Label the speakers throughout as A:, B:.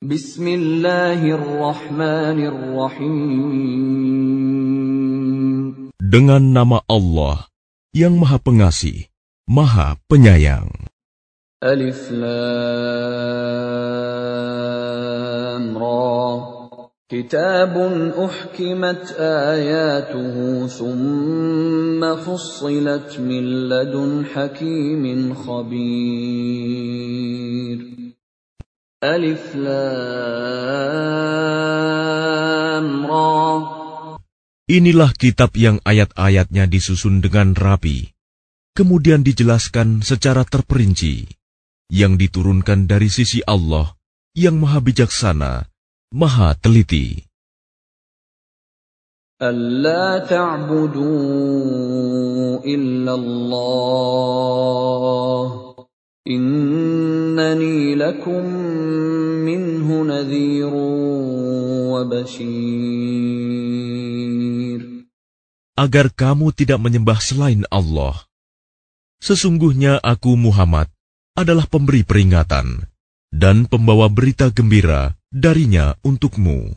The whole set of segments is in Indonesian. A: بسم الله الرحمن الرحيم
B: Dengan nama Allah yang Maha Pengasih, Maha Penyayang.
A: Alif Lam Ra كتاب أحكمت آياته ثم فصلت من لدن حكيم خبير Alif
B: Lam Ra Inilah kitab yang ayat-ayatnya disusun dengan rapi, kemudian dijelaskan secara terperinci, yang diturunkan dari sisi Allah yang maha bijaksana, maha teliti.
A: ألا ta'budu Innani lakum minhu wa bashir.
B: Agar kamu tidak menyembah selain Allah. Sesungguhnya aku Muhammad adalah pemberi peringatan dan pembawa berita gembira darinya untukmu.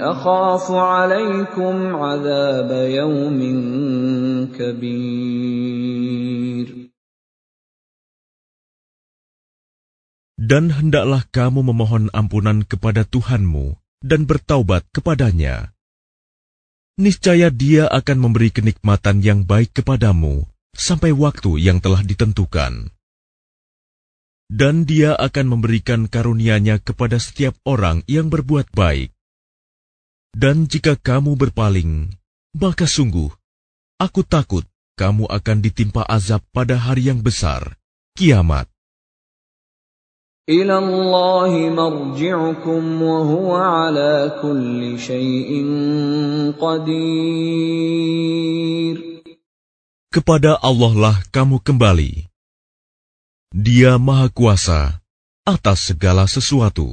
A: أخاف عليكم عذاب يوم كبير
B: Dan hendaklah kamu memohon ampunan kepada Tuhanmu dan bertaubat kepadanya. Niscaya dia akan memberi kenikmatan yang baik kepadamu sampai waktu yang telah ditentukan. Dan dia akan memberikan karunia-Nya kepada setiap orang yang berbuat baik. Dan jika kamu berpaling, maka sungguh, aku takut kamu akan ditimpa azab pada hari yang besar, kiamat. Kepada Allah lah kamu kembali. Dia maha kuasa atas segala sesuatu.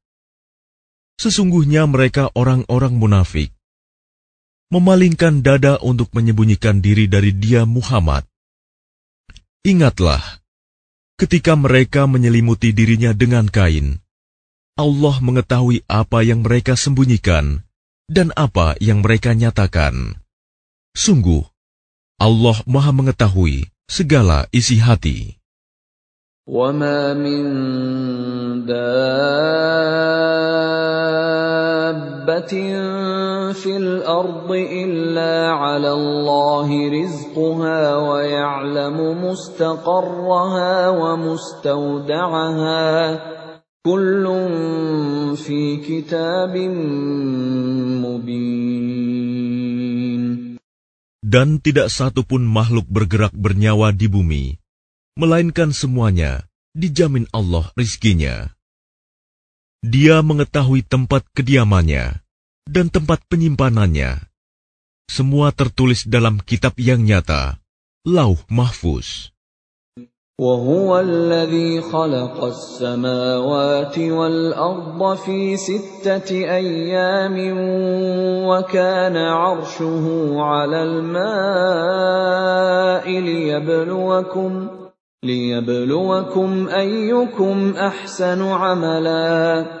B: Sesungguhnya mereka orang-orang munafik, memalingkan dada untuk menyembunyikan diri dari dia Muhammad. Ingatlah, ketika mereka menyelimuti dirinya dengan kain, Allah mengetahui apa yang mereka sembunyikan dan apa yang mereka nyatakan. Sungguh, Allah Maha Mengetahui segala isi hati.
A: وَمَا دَابَّةٍ dan tidak
B: satu pun makhluk bergerak bernyawa di bumi, melainkan semuanya dijamin Allah rizkinya. Dia mengetahui tempat kediamannya dan tempat penyimpanannya. Semua tertulis dalam kitab yang nyata, Lauh Mahfuz.
A: وهو الذي خلق السماوات والأرض في ستة أيام وكان عرشه على الماء ليبلوكم ليبلوكم أيكم أحسن عملاً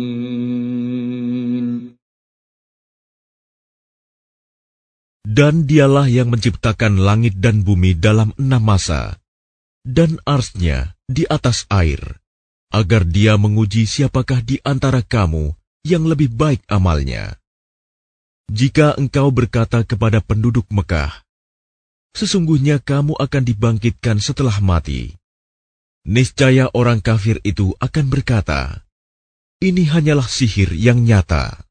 B: Dan dialah yang menciptakan langit dan bumi dalam enam masa, dan arsnya di atas air, agar dia menguji siapakah di antara kamu yang lebih baik amalnya. Jika engkau berkata kepada penduduk Mekah, Sesungguhnya kamu akan dibangkitkan setelah mati. Niscaya orang kafir itu akan berkata, Ini hanyalah sihir yang nyata.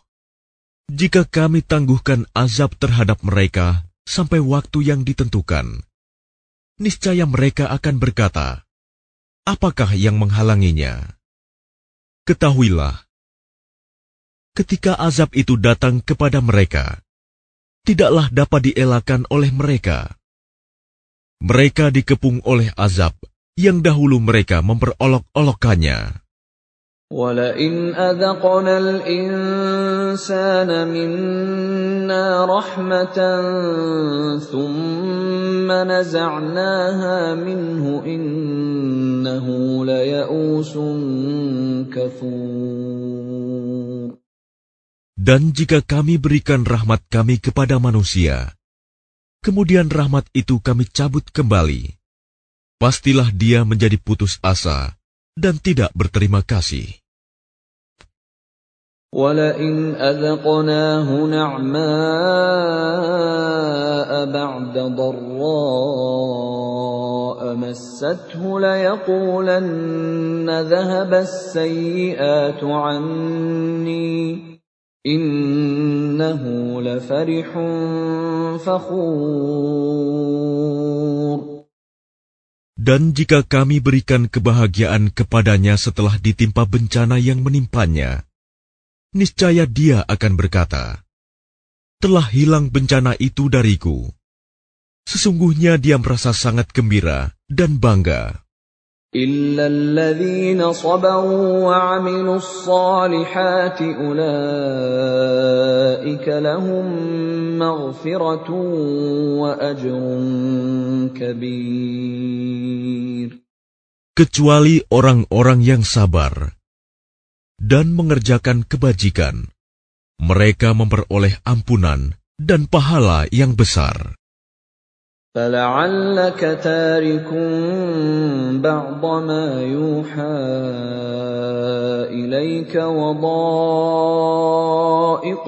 B: jika kami tangguhkan azab terhadap mereka sampai waktu yang ditentukan, niscaya mereka akan berkata, "Apakah yang menghalanginya?" Ketahuilah, ketika azab itu datang kepada mereka, tidaklah dapat dielakkan oleh mereka. Mereka dikepung oleh azab yang dahulu mereka memperolok-olokkannya.
A: ولئن أذقنا الإنسان منا رحمة ثم نزعناها منه إنه ليئوس كفور
B: Dan jika kami berikan rahmat kami kepada manusia, kemudian rahmat itu kami cabut kembali, pastilah dia menjadi putus asa dan tidak berterima kasih.
A: ولئن أذقناه نعماء بعد ضراء مسته ليقولن ذهب السيئات عني إنه لفرح فخور
B: Dan jika kami berikan kebahagiaan kepadanya setelah ditimpa bencana yang menimpanya, niscaya dia akan berkata, "Telah hilang bencana itu dariku." Sesungguhnya dia merasa sangat gembira dan bangga. Kecuali orang-orang yang sabar dan mengerjakan kebajikan, mereka memperoleh ampunan dan pahala yang besar.
A: فَلَعَلَّكَ تَارِكُمْ بَعْضَ مَا يُوحَى إِلَيْكَ وَضَائِقٌ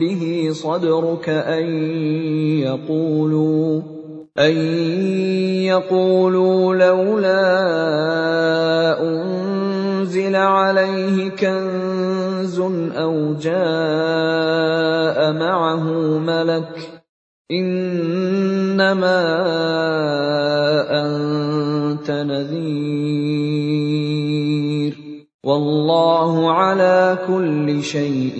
A: بِهِ صَدْرُكَ ان يَقُولُوا ان يَقُولُوا لَوْلَا أُنْ أنزل عليه كنز أو جاء معه ملك إنما أنت نذير والله على كل شيء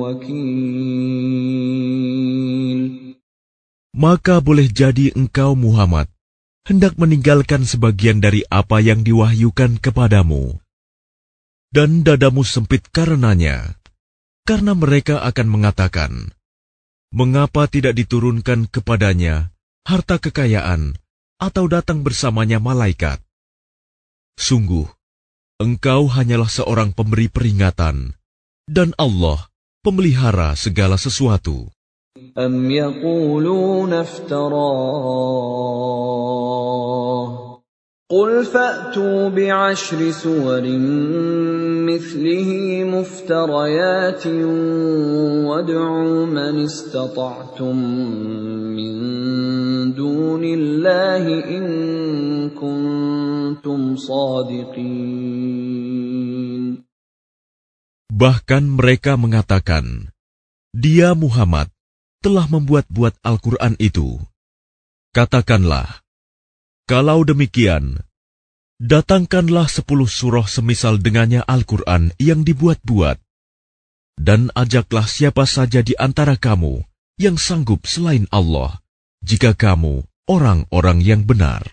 A: وكيل
B: Maka boleh jadi engkau Muhammad hendak meninggalkan sebagian dari apa yang diwahyukan kepadamu, dan dadamu sempit karenanya, karena mereka akan mengatakan, "Mengapa tidak diturunkan kepadanya harta kekayaan atau datang bersamanya malaikat?" Sungguh, engkau hanyalah seorang pemberi peringatan, dan Allah pemelihara segala sesuatu.
A: أم يقولون افتراه قل فأتوا بعشر سور مثله مفتريات وادعوا من استطعتم من دون الله إن كنتم صادقين
B: Bahkan mereka mengatakan, Dia Muhammad telah membuat-buat Al-Quran itu. Katakanlah, kalau demikian, datangkanlah sepuluh surah semisal dengannya Al-Quran yang dibuat-buat, dan ajaklah siapa saja di antara kamu yang sanggup selain Allah, jika kamu orang-orang yang benar.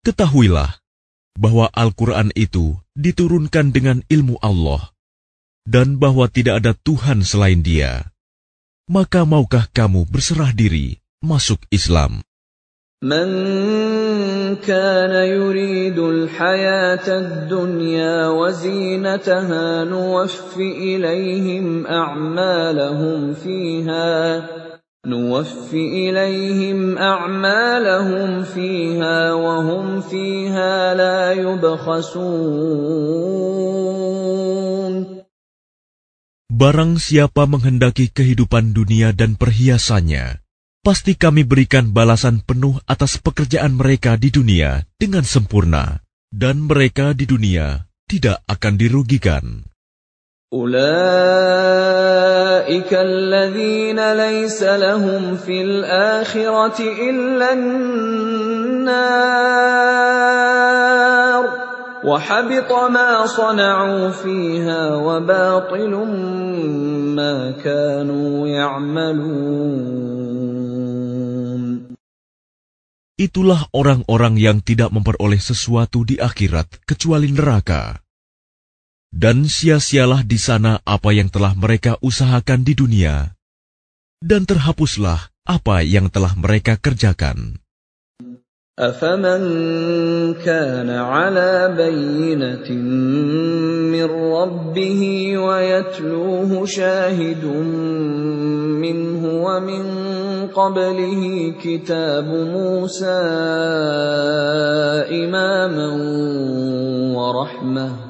B: Ketahuilah bahwa Al-Quran itu diturunkan dengan ilmu Allah dan bahwa tidak ada Tuhan selain dia. Maka maukah kamu berserah diri masuk Islam?
A: Man Barang siapa
B: menghendaki kehidupan dunia dan perhiasannya, pasti kami berikan balasan penuh atas pekerjaan mereka di dunia dengan sempurna, dan mereka di dunia tidak akan dirugikan.
A: أولئك الذين ليس لهم في الآخرة إلا النار وحبط ما صنعوا فيها وباطل ما كانوا يعملون
B: Itulah orang-orang yang tidak memperoleh sesuatu di akhirat kecuali neraka dan sia-sialah di sana apa yang telah mereka usahakan di dunia, dan terhapuslah apa yang telah mereka kerjakan.
A: أَفَمَنْ كَانَ عَلَى بينة من ربه ويتلوه شَاهِدٌ منه وَمِنْ قَبْلِهِ كِتَابُ مُوسَى إماما ورحمه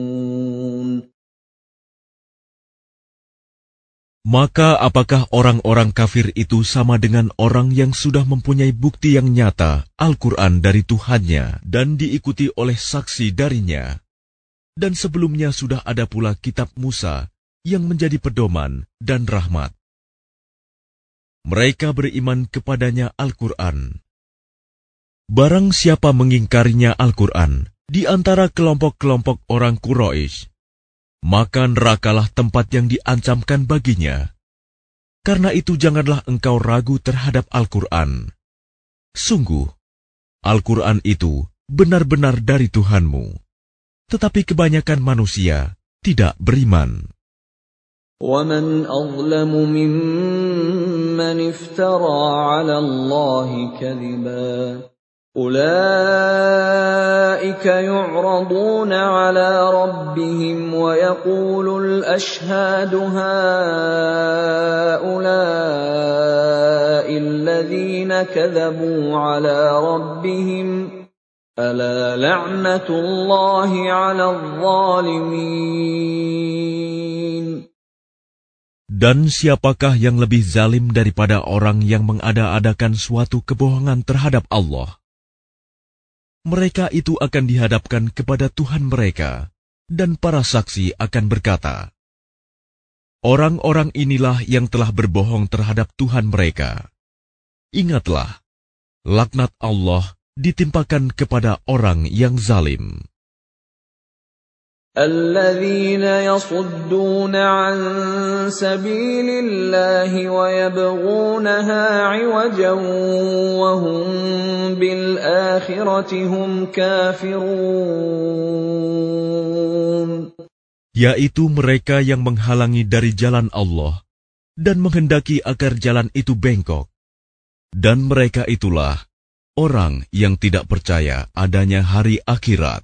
B: Maka apakah orang-orang kafir itu sama dengan orang yang sudah mempunyai bukti yang nyata Al-Quran dari Tuhannya dan diikuti oleh saksi darinya? Dan sebelumnya sudah ada pula kitab Musa yang menjadi pedoman dan rahmat. Mereka beriman kepadanya Al-Quran. Barang siapa mengingkarinya Al-Quran di antara kelompok-kelompok orang Quraisy, maka nerakalah tempat yang diancamkan baginya. Karena itu janganlah engkau ragu terhadap Al-Quran. Sungguh, Al-Quran itu benar-benar dari Tuhanmu. Tetapi kebanyakan manusia tidak beriman.
A: وَمَنْ أَظْلَمُ مِمَّنِ افْتَرَى عَلَى اللَّهِ كَذِبًا أولئك يعرضون على ربهم ويقول الأشهاد هؤلاء الذين كذبوا على ربهم ألا لعنة الله على الظالمين
B: Dan siapakah yang lebih zalim daripada orang yang mengada-adakan suatu kebohongan terhadap Allah? mereka itu akan dihadapkan kepada Tuhan mereka, dan para saksi akan berkata, "Orang-orang inilah yang telah berbohong terhadap Tuhan mereka." Ingatlah, laknat Allah ditimpakan kepada orang yang zalim.
A: الذين يصدون عن سبيل الله ويبغونها عوجا وهم بالآخرة هم كافرون
B: yaitu mereka yang menghalangi dari jalan Allah dan menghendaki agar jalan itu bengkok dan mereka itulah orang yang tidak percaya adanya hari akhirat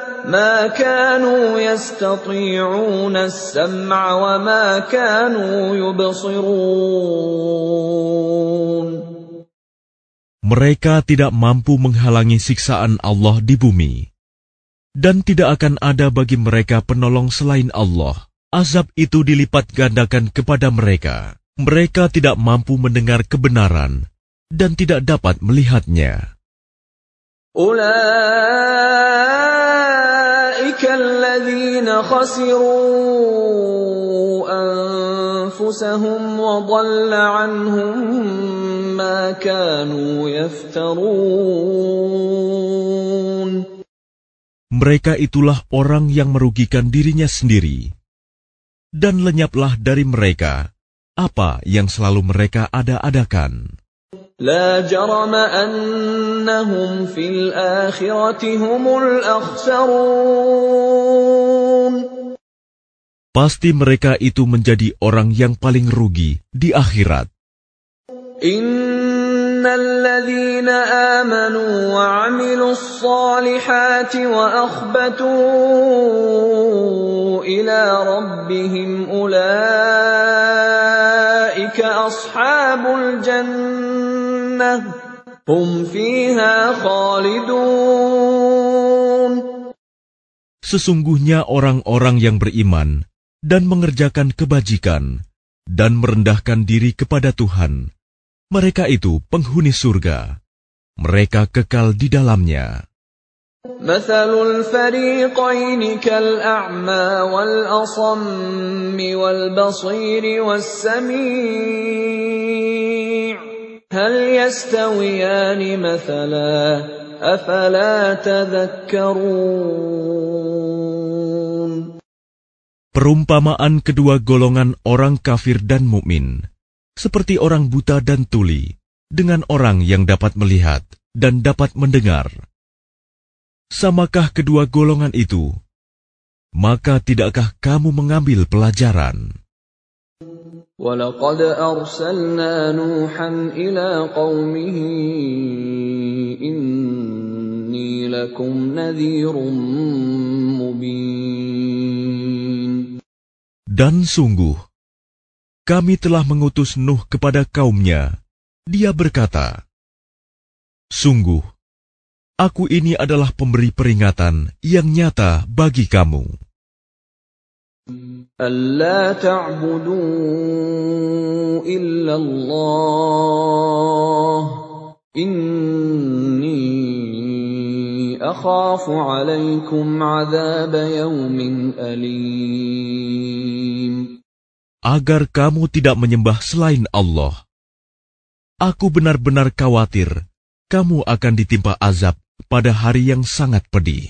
A: ما
B: Mereka tidak mampu menghalangi siksaan Allah di bumi dan tidak akan ada bagi mereka penolong selain Allah azab itu dilipat gandakan kepada mereka mereka tidak mampu mendengar kebenaran dan tidak dapat melihatnya
A: mereka
B: itulah orang yang merugikan dirinya sendiri. Dan lenyaplah dari mereka apa yang selalu mereka ada-adakan.
A: لا جرم أنهم في الآخرة
B: Pasti mereka itu menjadi orang yang paling rugi di akhirat.
A: إن الذين آمنوا وعملوا الصالحات وأخبتوا إلى ربهم أولئك أصحاب الجنة هم فيها خالدون
B: Sesungguhnya orang-orang yang beriman dan mengerjakan kebajikan dan merendahkan diri kepada Tuhan, mereka itu penghuni surga. Mereka kekal di dalamnya. Perumpamaan kedua golongan orang kafir dan mukmin seperti orang buta dan tuli, dengan orang yang dapat melihat dan dapat mendengar. Samakah kedua golongan itu? Maka tidakkah kamu mengambil pelajaran?
A: ولقد أرسلنا نوحا إلى قومه إني لكم نذير مبين
B: Dan sungguh, kami telah mengutus Nuh kepada kaumnya. Dia berkata, Sungguh, aku ini adalah pemberi peringatan yang nyata bagi kamu.
A: Allah ta'budu
B: agar kamu tidak menyembah selain Allah. Aku benar-benar khawatir kamu akan ditimpa azab pada hari yang sangat pedih.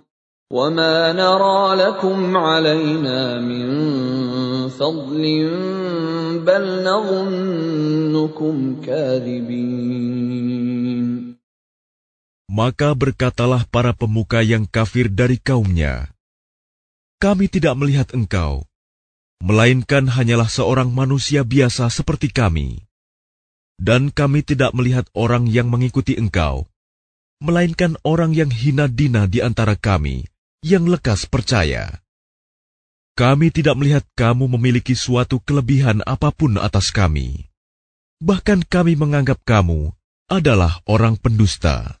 A: وما نرى لكم علينا من فضل بل نظنكم كاذبين
B: Maka berkatalah para pemuka yang kafir dari kaumnya, Kami tidak melihat engkau, melainkan hanyalah seorang manusia biasa seperti kami. Dan kami tidak melihat orang yang mengikuti engkau, melainkan orang yang hina dina di antara kami yang lekas percaya. Kami tidak melihat kamu memiliki suatu kelebihan apapun atas kami. Bahkan kami menganggap kamu adalah orang pendusta.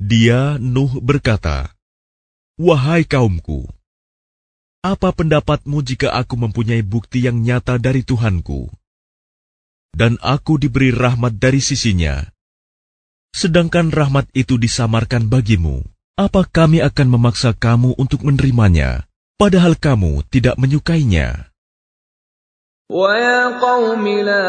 B: Dia, Nuh, berkata, "Wahai kaumku, apa pendapatmu jika aku mempunyai bukti yang nyata dari Tuhanku, dan aku diberi rahmat dari sisinya, sedangkan rahmat itu disamarkan bagimu? Apa kami akan memaksa kamu untuk menerimanya, padahal kamu tidak menyukainya?"
A: وَيَا قَوْمِ لَا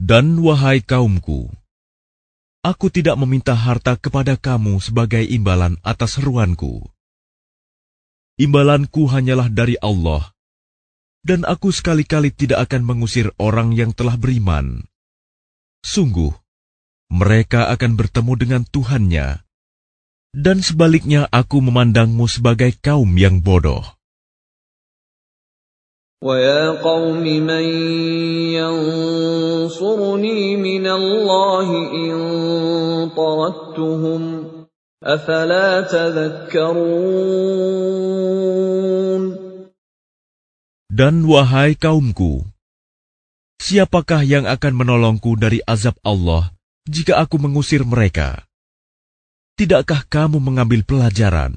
B: Dan wahai kaumku, aku tidak meminta harta kepada kamu sebagai imbalan atas seruanku. Imbalanku hanyalah dari Allah, dan aku sekali-kali tidak akan mengusir orang yang telah beriman. Sungguh, mereka akan bertemu dengan Tuhannya, dan sebaliknya aku memandangmu sebagai kaum yang bodoh.
A: قوم ينصرني من الله إن تذكرون.
B: Dan wahai kaumku, siapakah yang akan menolongku dari azab Allah jika aku mengusir mereka? Tidakkah kamu mengambil pelajaran?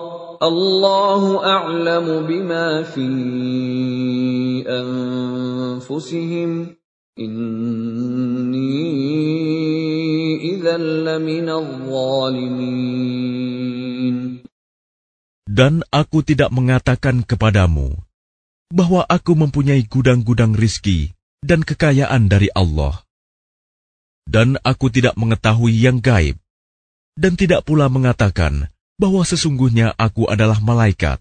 A: Allahu bima fi Dan
B: aku tidak mengatakan kepadamu bahwa aku mempunyai gudang-gudang rizki dan kekayaan dari Allah. Dan aku tidak mengetahui yang gaib, dan tidak pula mengatakan bahwa sesungguhnya aku adalah malaikat.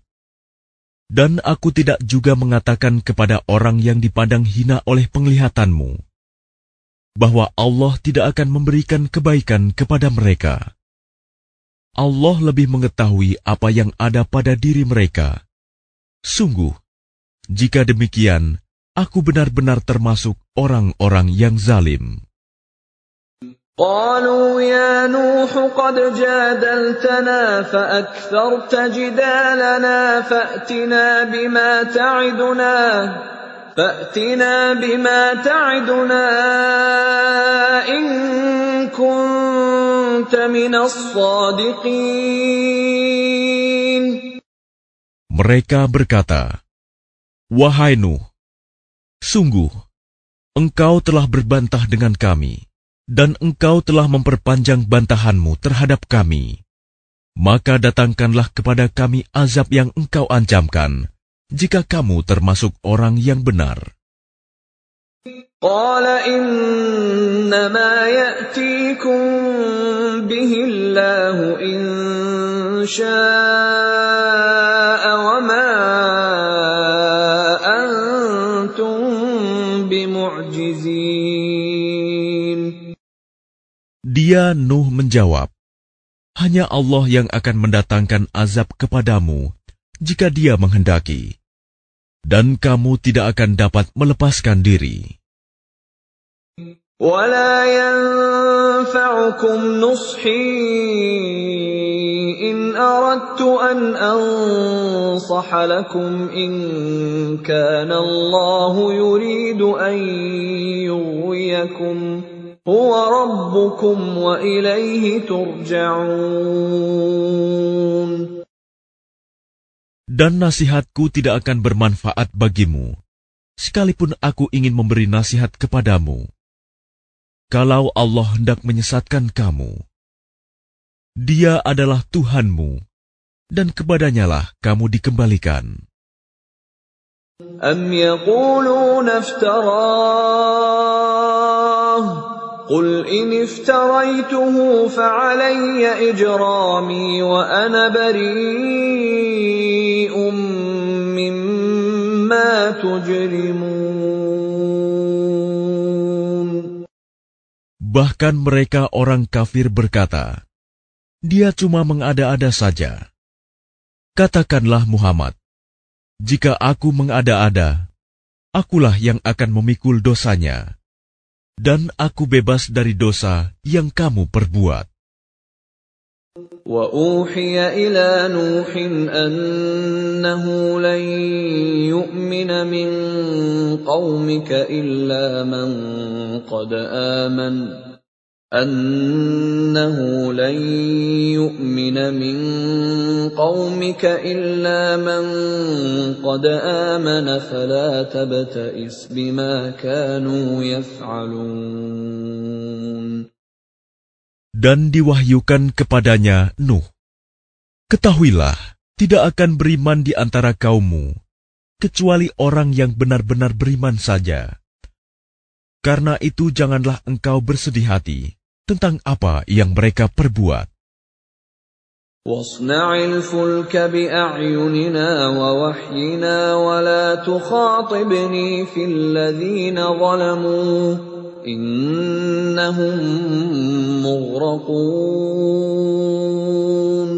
B: Dan aku tidak juga mengatakan kepada orang yang dipandang hina oleh penglihatanmu, bahwa Allah tidak akan memberikan kebaikan kepada mereka. Allah lebih mengetahui apa yang ada pada diri mereka. Sungguh, jika demikian, aku benar-benar termasuk orang-orang yang zalim.
A: قالوا يا نوح قد جادلتنا فأكثرت جدالنا فأتنا بما تعدنا فأتنا بما تعدنا إن كنت من الصادقين
B: Mereka berkata, Wahai Nuh, sungguh, engkau telah berbantah dengan kami dan engkau telah memperpanjang bantahanmu terhadap kami, maka datangkanlah kepada kami azab yang engkau ancamkan, jika kamu termasuk orang yang benar. Dia Nuh menjawab, Hanya Allah yang akan mendatangkan azab kepadamu jika dia menghendaki, dan kamu tidak akan dapat melepaskan diri.
A: ولا ينفعكم نصحي إن أردت أن أنصح لكم إن كان الله يريد أن يغويكم
B: dan nasihatku tidak akan bermanfaat bagimu, sekalipun aku ingin memberi nasihat kepadamu. Kalau Allah hendak menyesatkan kamu, Dia adalah Tuhanmu, dan kepadanyalah kamu dikembalikan.
C: Am
A: قل إن افتريته فعلي إجرامي وأنا بريء مما
B: تجرمون Bahkan mereka orang kafir berkata, Dia cuma mengada-ada saja. Katakanlah Muhammad, Jika aku mengada-ada, akulah yang akan memikul dosanya dan aku bebas dari dosa yang kamu perbuat.
A: وأوحي إلى نوح أنه لن يؤمن من قومك إلا من قد آمن أنه لن يؤمن من قومك إلا من قد آمن فلا تبتئس بما كانوا يفعلون
B: Dan diwahyukan kepadanya Nuh, Ketahuilah, tidak akan beriman di antara kaummu, kecuali orang yang benar-benar beriman saja. Karena itu janganlah engkau bersedih hati tentang apa yang mereka perbuat.
A: واصنع الْفُلْكَ بِأَعْيُنِنَا ووحينا وَلَا تخاطبني فِي الَّذِينَ ظَلَمُوا إنهم مغرقون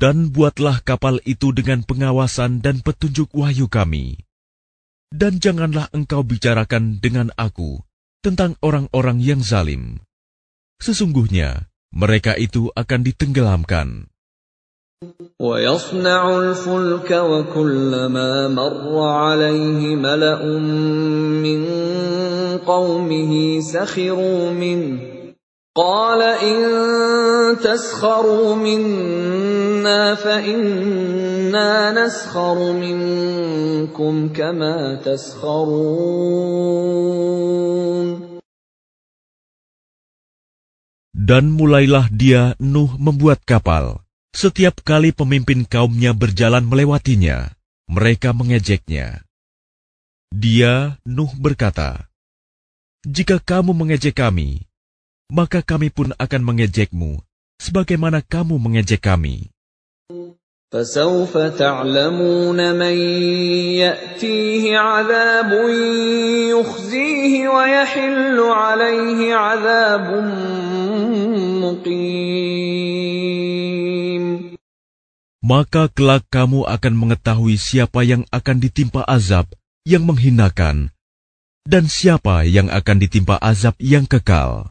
B: Dan buatlah kapal itu dengan pengawasan dan petunjuk wahyu kami. Dan janganlah engkau bicarakan dengan aku tentang orang-orang yang zalim. Sesungguhnya, mereka itu akan ditenggelamkan.
A: ويصنع الفلك وكلما مر عليه ملأ من قومه سخروا منه قال إن تسخروا منا فإنا نسخر منكم كما تسخرون
B: Dan mulailah dia Nuh membuat kapal. Setiap kali pemimpin kaumnya berjalan melewatinya, mereka mengejeknya. Dia, Nuh berkata, Jika kamu mengejek kami, maka kami pun akan mengejekmu sebagaimana kamu mengejek kami. Maka kelak kamu akan mengetahui siapa yang akan ditimpa azab yang menghinakan dan siapa yang akan ditimpa azab yang kekal.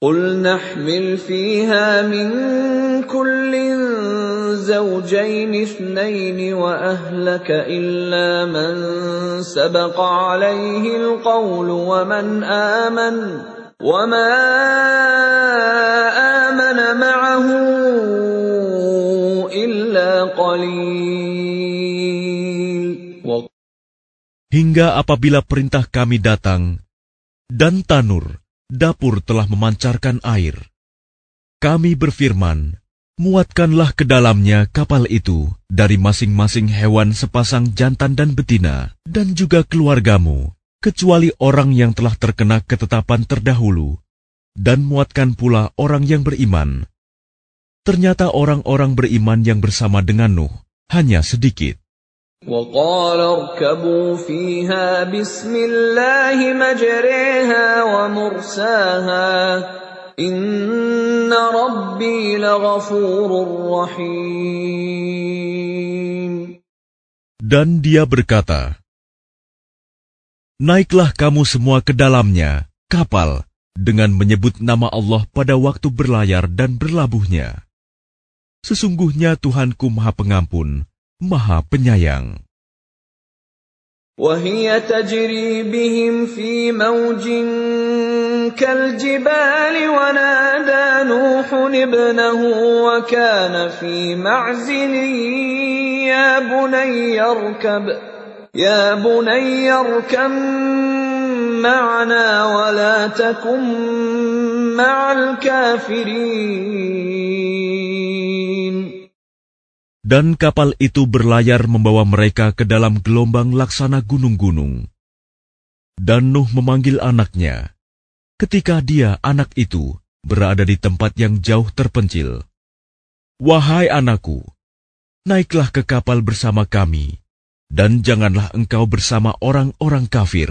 A: قل نحمل فيها من كل زوجين اثنين واهلك الا من سبق عليه القول ومن امن وما امن معه الا قليل
B: Hingga apabila perintah kami datang dan tanur dapur telah memancarkan air. Kami berfirman, muatkanlah ke dalamnya kapal itu dari masing-masing hewan sepasang jantan dan betina, dan juga keluargamu, kecuali orang yang telah terkena ketetapan terdahulu, dan muatkan pula orang yang beriman. Ternyata orang-orang beriman yang bersama dengan Nuh hanya sedikit.
A: وقال اركبوا فيها بسم الله مجريها ومرساها إن ربي لغفور
B: رحيم Dan dia berkata, Naiklah kamu semua ke dalamnya, kapal, dengan menyebut nama Allah pada waktu berlayar dan berlabuhnya. Sesungguhnya Tuhanku Maha Pengampun, Maha Penyayang.
C: وهي
A: تجري بهم في موج كالجبال ونادى نوح ابنه وكان في معزل يا بني اركب يا بني اركب معنا ولا تكن مع الكافرين
B: dan kapal itu berlayar membawa mereka ke dalam gelombang laksana gunung-gunung. Dan Nuh memanggil anaknya. Ketika dia, anak itu, berada di tempat yang jauh terpencil. Wahai anakku, naiklah ke kapal bersama kami, dan janganlah engkau bersama orang-orang kafir.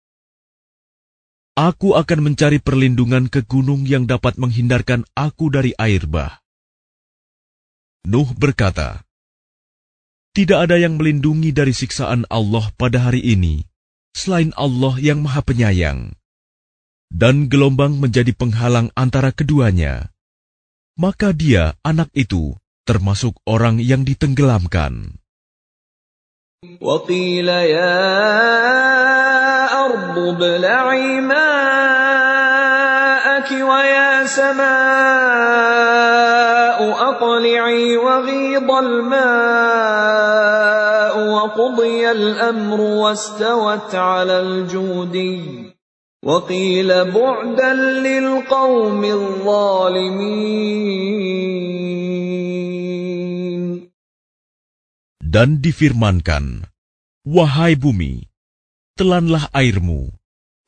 B: Aku akan mencari perlindungan ke gunung yang dapat menghindarkan aku dari air bah. Nuh berkata, Tidak ada yang melindungi dari siksaan Allah pada hari ini, selain Allah yang maha penyayang. Dan gelombang menjadi penghalang antara keduanya. Maka dia, anak itu, termasuk orang yang ditenggelamkan.
A: qila ya أرض ابلعي ماءك ويا سماء أقلعي وغيض الماء وقضي الأمر واستوت على الجودي وقيل بعدا للقوم الظالمين
B: Dan difirmankan, Wahai bumi, telanlah airmu,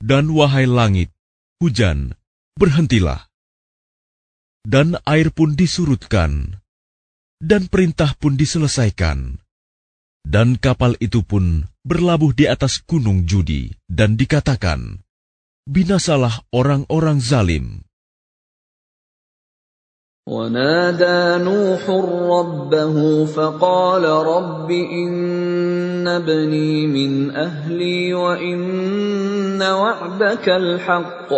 B: dan wahai langit, hujan, berhentilah. Dan air pun disurutkan, dan perintah pun diselesaikan. Dan kapal itu pun berlabuh di atas gunung judi, dan dikatakan, Binasalah orang-orang zalim.
C: ونادى
A: نوح ربه فقال رب إن ابني من أهلي وإن وعدك الحق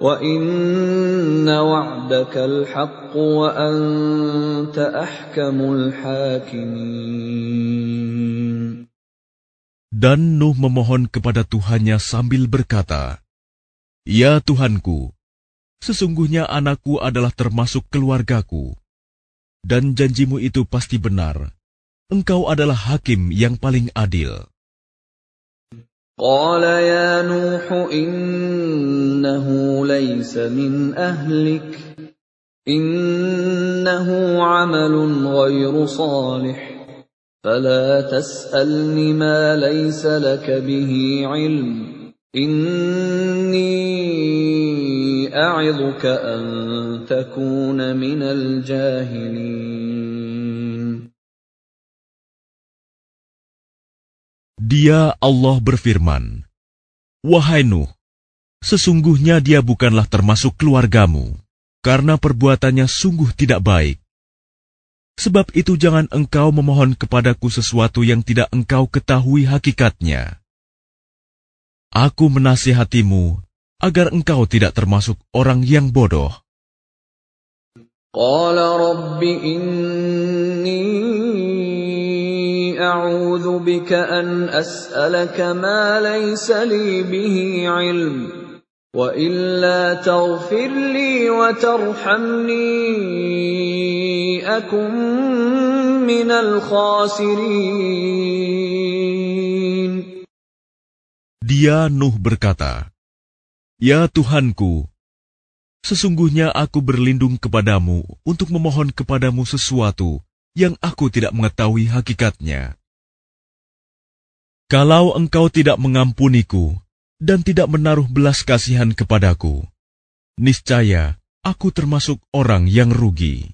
A: وإن وعدك الحق وأنت أحكم الحاكمين
B: Dan Nuh memohon kepada Tuhannya sambil berkata, Ya Tuhanku, Sesungguhnya anakku adalah termasuk keluargaku, dan janjimu itu pasti benar. Engkau adalah hakim yang paling adil.
A: Qala ya نوح innahu laysa min ahlik innahu 'amalun غير salih fala tas'alni ma laysa لك bihi 'ilm inni أعظك أن تكون من
C: الجاهلين
B: Dia Allah berfirman, Wahai Nuh, sesungguhnya dia bukanlah termasuk keluargamu, karena perbuatannya sungguh tidak baik. Sebab itu jangan engkau memohon kepadaku sesuatu yang tidak engkau ketahui hakikatnya. Aku menasihatimu Agar engkau tidak termasuk orang yang bodoh, dia Nuh berkata. Ya Tuhanku, sesungguhnya aku berlindung kepadamu untuk memohon kepadamu sesuatu yang aku tidak mengetahui hakikatnya. Kalau engkau tidak mengampuniku dan tidak menaruh belas kasihan kepadaku, niscaya aku termasuk orang yang rugi.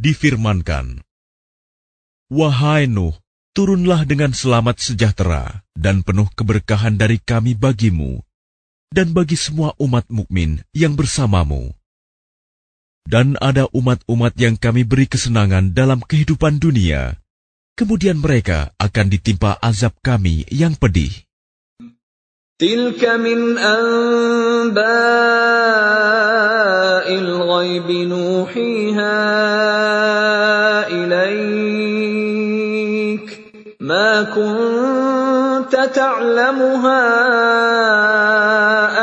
B: difirmankan, Wahai Nuh, turunlah dengan selamat sejahtera dan penuh keberkahan dari kami bagimu dan bagi semua umat mukmin yang bersamamu. Dan ada umat-umat yang kami beri kesenangan dalam kehidupan dunia, kemudian mereka akan ditimpa azab kami yang pedih.
A: تلك من أنباء الغيب كنت تعلمها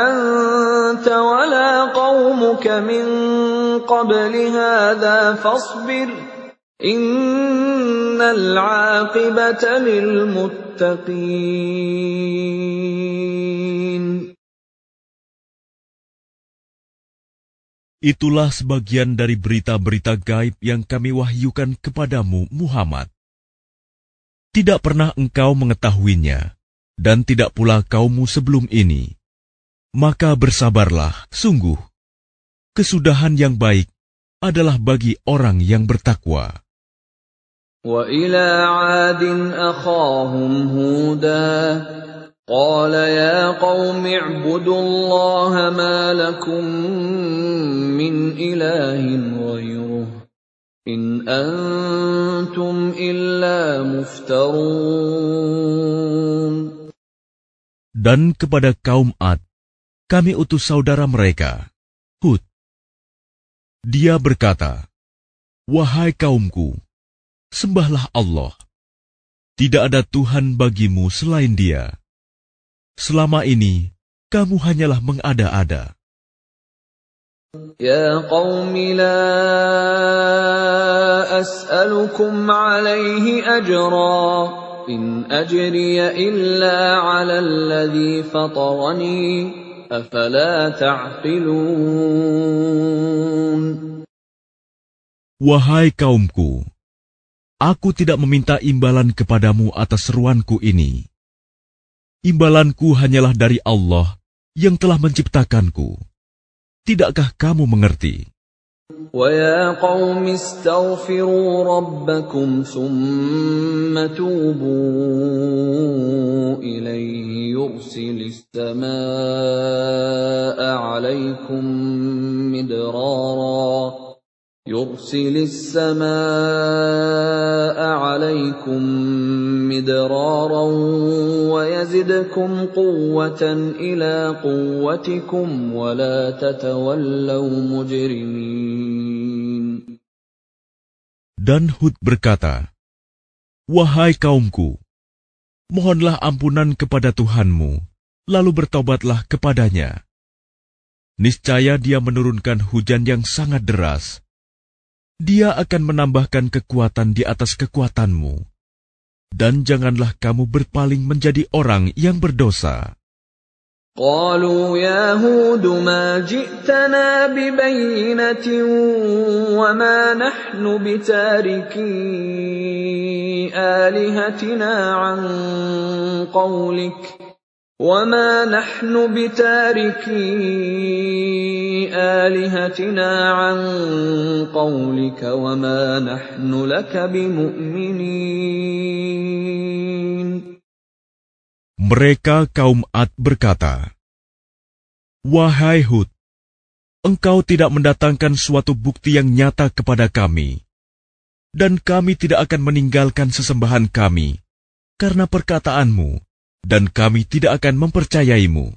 A: أنت ولا قومك من قبل هذا فاصبر إن العاقبة للمتقين
B: Itulah sebagian dari berita-berita gaib yang kami wahyukan kepadamu, Muhammad. Tidak pernah engkau mengetahuinya, dan tidak pula kaummu sebelum ini. Maka bersabarlah, sungguh. Kesudahan yang baik adalah bagi orang yang bertakwa.
A: وإلى عاد أخاهم هودا قال يا قوم اعبدوا الله ما لكم من إله غيره إن أنتم إلا مفترون
B: Dan kepada kaum Ad, kami utus saudara mereka, Hud. Dia berkata, Wahai kaumku, sembahlah Allah. Tidak ada Tuhan bagimu selain dia. Selama ini, kamu hanyalah mengada-ada.
A: يا قوم لا أسألكم عليه أجرا إن أجري إلا على الذي فطرني أفلا تعقلون
B: Wahai kaumku, aku tidak meminta imbalan kepadamu atas seruanku ini. Imbalanku hanyalah dari Allah yang telah menciptakanku. Tidakkah kamu mengerti?
A: ويا قوم استغفروا ربكم ثم توبوا اليه يرسل السماء عليكم مدرارا يرسل السماء عليكم مدرارا ويزدكم قوة إلى قوتكم ولا تتولوا مجرمين
B: Dan Hud berkata, Wahai kaumku, mohonlah ampunan kepada Tuhanmu, lalu bertobatlah kepadanya. Niscaya dia menurunkan hujan yang sangat deras, dia akan menambahkan kekuatan di atas kekuatanmu. Dan janganlah kamu berpaling menjadi orang yang berdosa.
A: قالوا يا هود ما جئتنا ببينة وما نحن بتاركي آلهتنا عن قولك وما نحن بتاركي mereka
B: kaum Ad berkata, Wahai Hud, engkau tidak mendatangkan suatu bukti yang nyata kepada kami, dan kami tidak akan meninggalkan sesembahan kami karena perkataanmu, dan kami tidak akan mempercayaimu.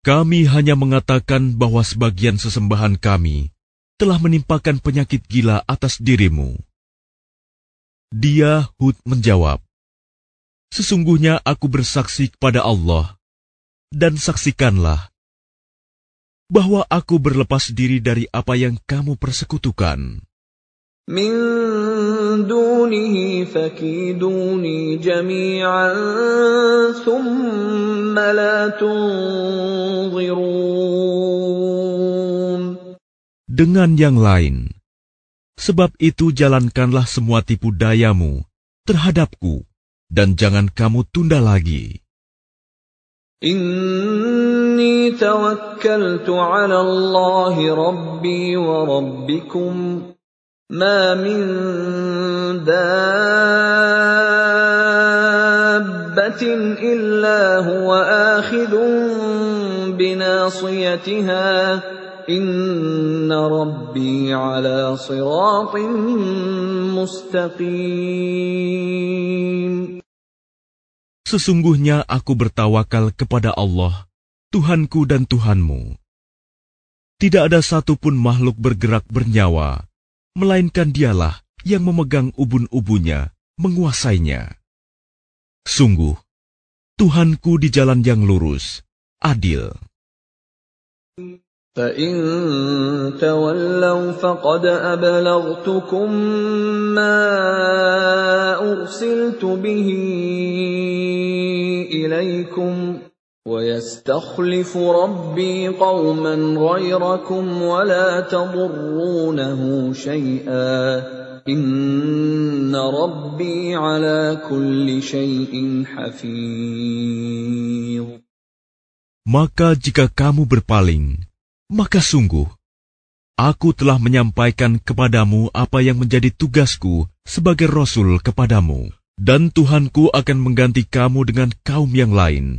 B: Kami hanya mengatakan bahwa sebagian sesembahan kami telah menimpakan penyakit gila atas dirimu. Dia Hud menjawab, Sesungguhnya aku bersaksi kepada Allah, dan saksikanlah bahwa aku berlepas diri dari apa yang kamu persekutukan.
A: من دونه فكيدوني جميعا ثم لا تنظرون
B: Dengan yang lain, sebab itu jalankanlah semua tipu dayamu terhadapku dan jangan kamu tunda lagi.
A: Inni tawakkaltu ala Allahi Rabbi wa Rabbikum ما من دابة إلا هو آخذ بناصيتها إن ربي على صراط مستقيم
B: Sesungguhnya aku bertawakal kepada Allah, Tuhanku dan Tuhanmu. Tidak ada satupun makhluk bergerak bernyawa melainkan dialah yang memegang ubun-ubunnya, menguasainya. Sungguh, Tuhanku di jalan yang lurus, adil.
A: تَوَلَّوْا فَقَدْ مَا أُرْسِلْتُ بِهِ ويستخلف ربي قوما غيركم ولا تضرونه شيئا إن ربي على كل شيء حفيظ
B: Maka jika kamu berpaling, maka sungguh, aku telah menyampaikan kepadamu apa yang menjadi tugasku sebagai Rasul kepadamu. Dan Tuhanku akan mengganti kamu dengan kaum yang lain,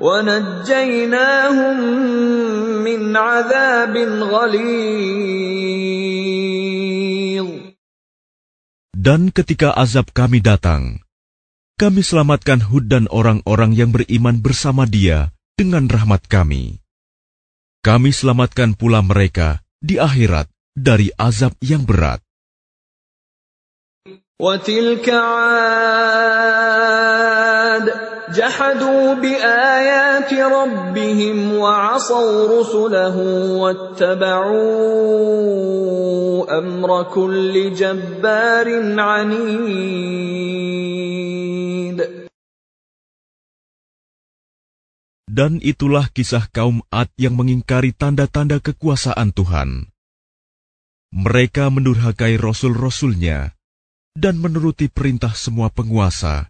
B: Dan ketika azab kami datang, kami selamatkan Hud dan orang-orang yang beriman bersama dia dengan rahmat kami. Kami selamatkan pula mereka di akhirat dari azab yang berat.
A: وَتِلْكَ جحدوا بآيات ربهم وعصوا رسله واتبعوا أمر كل جبار
B: عنيد Dan itulah kisah kaum Ad yang mengingkari tanda-tanda kekuasaan Tuhan. Mereka mendurhakai rasul-rasulnya dan menuruti perintah semua penguasa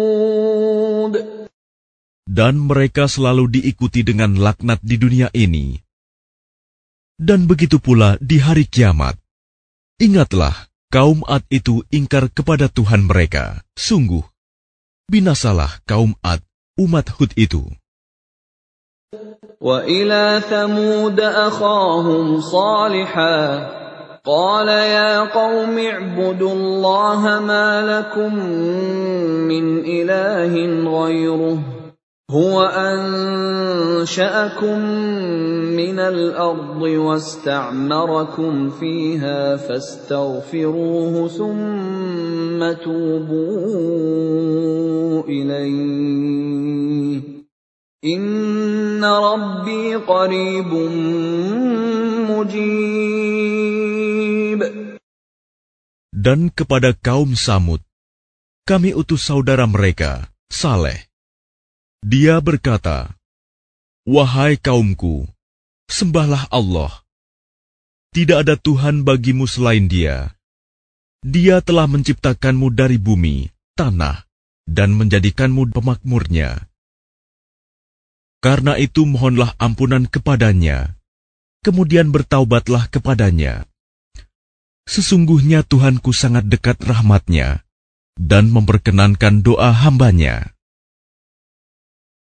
B: dan mereka selalu diikuti dengan laknat di dunia ini. Dan begitu pula di hari kiamat. Ingatlah, kaum Ad itu ingkar kepada Tuhan mereka. Sungguh, binasalah kaum Ad, umat Hud itu.
A: وإلى ثَمُودَ أَخَاهُمْ صالحا قَالَ يَا قَوْمِ اعبدوا اللَّهَ مَا لَكُمْ مِنْ إله غيره هو أنشأكم من الأرض واستعمركم فيها فاستغفروه ثم توبوا إليه إن ربي قريب مجيب
B: Dan kepada kaum Samud, kami utus saudara mereka, Saleh, dia berkata, Wahai kaumku, sembahlah Allah. Tidak ada Tuhan bagimu selain dia. Dia telah menciptakanmu dari bumi, tanah, dan menjadikanmu pemakmurnya. Karena itu mohonlah ampunan kepadanya, kemudian bertaubatlah kepadanya. Sesungguhnya Tuhanku sangat dekat rahmatnya, dan memperkenankan doa hambanya.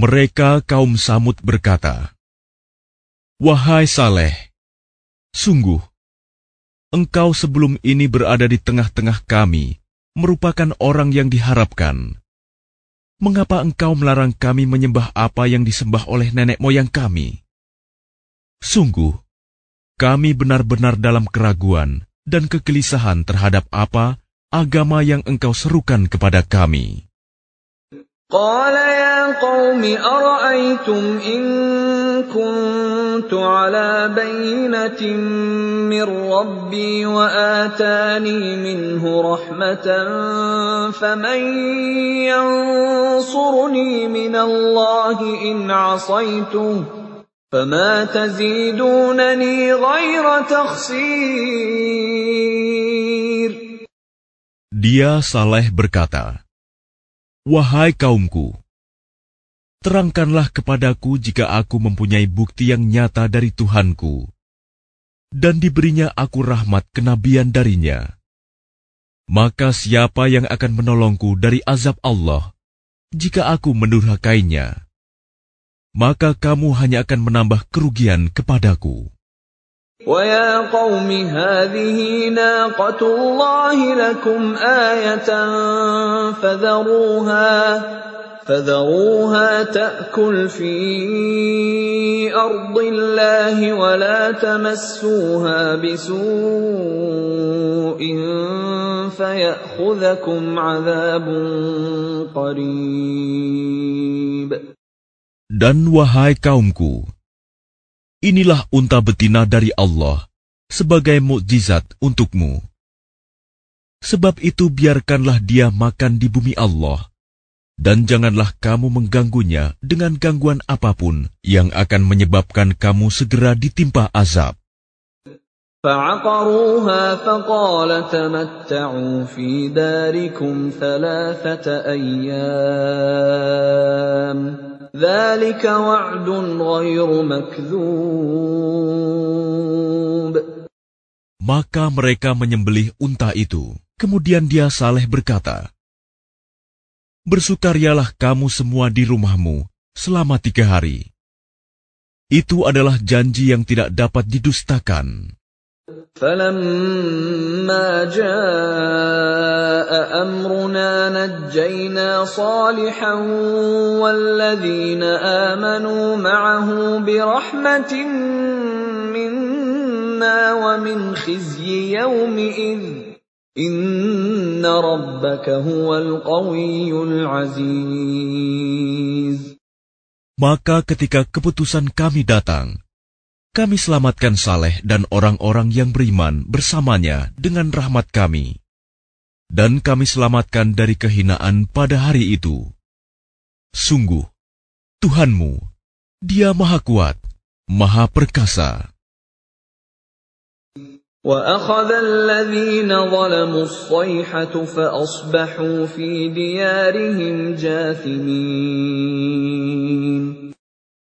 B: Mereka kaum Samud berkata, Wahai Saleh, sungguh, engkau sebelum ini berada di tengah-tengah kami, merupakan orang yang diharapkan. Mengapa engkau melarang kami menyembah apa yang disembah oleh nenek moyang kami? Sungguh, kami benar-benar dalam keraguan dan kegelisahan terhadap apa agama yang engkau serukan kepada kami.
A: قال يا قوم أرأيتم إن كنت على بينة من ربي وآتاني منه رحمة فمن ينصرني من الله إن عصيته فما تزيدونني غير تخسير
B: Dia saleh berkata, Wahai kaumku, terangkanlah kepadaku jika aku mempunyai bukti yang nyata dari Tuhanku, dan diberinya aku rahmat kenabian darinya. Maka siapa yang akan menolongku dari azab Allah jika aku mendurhakainya? Maka kamu hanya akan menambah kerugian kepadaku.
A: وَيَا قَوْمِ هَٰذِهِ نَاقَةُ اللَّهِ لَكُمْ آيَةً فَذَرُوهَا فذروها تَأْكُلْ فِي أَرْضِ اللَّهِ وَلَا تَمَسُّوهَا بِسُوءٍ فَيَأْخُذَكُمْ عَذَابٌ قَرِيبٌ
B: Dan wahai kaumku, Inilah unta betina dari Allah sebagai mukjizat untukmu. Sebab itu biarkanlah dia makan di bumi Allah, dan janganlah kamu mengganggunya dengan gangguan apapun yang akan menyebabkan kamu segera ditimpa azab.
A: فعقروها فقال تمتعوا في داركم ثلاثة maka
B: mereka menyembelih unta itu. Kemudian dia saleh berkata, Bersukarialah kamu semua di rumahmu selama tiga hari. Itu adalah janji yang tidak dapat didustakan.
A: فلما جاء امرنا نجينا صالحا والذين امنوا معه برحمه منا ومن خزي يومئذ ان ربك هو القوي العزيز
B: Maka ketika keputusan kami datang, kami selamatkan Saleh dan orang-orang yang beriman bersamanya dengan rahmat kami. Dan kami selamatkan dari kehinaan pada hari itu. Sungguh, Tuhanmu, Dia Maha Kuat, Maha Perkasa.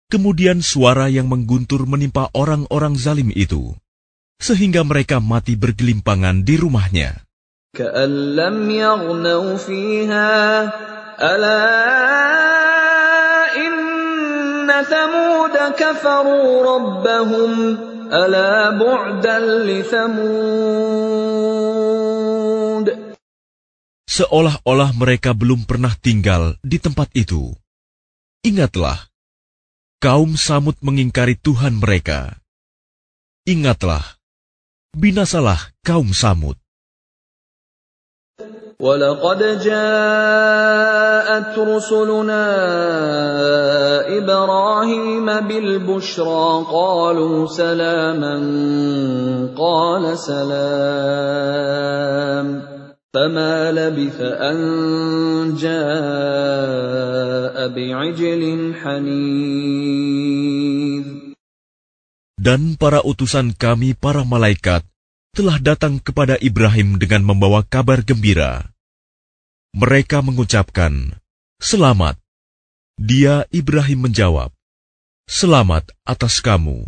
B: Kemudian suara yang mengguntur menimpa orang-orang zalim itu, sehingga mereka mati bergelimpangan di rumahnya. Seolah-olah mereka belum pernah tinggal di tempat itu. Ingatlah, kaum Samud mengingkari Tuhan mereka. Ingatlah, binasalah kaum Samud.
A: ولقد جاءت رسلنا إبراهيم بالبشرى قالوا سلاما قال سلام dan
B: para utusan kami, para malaikat, telah datang kepada Ibrahim dengan membawa kabar gembira. Mereka mengucapkan, Selamat. Dia Ibrahim menjawab, Selamat atas kamu.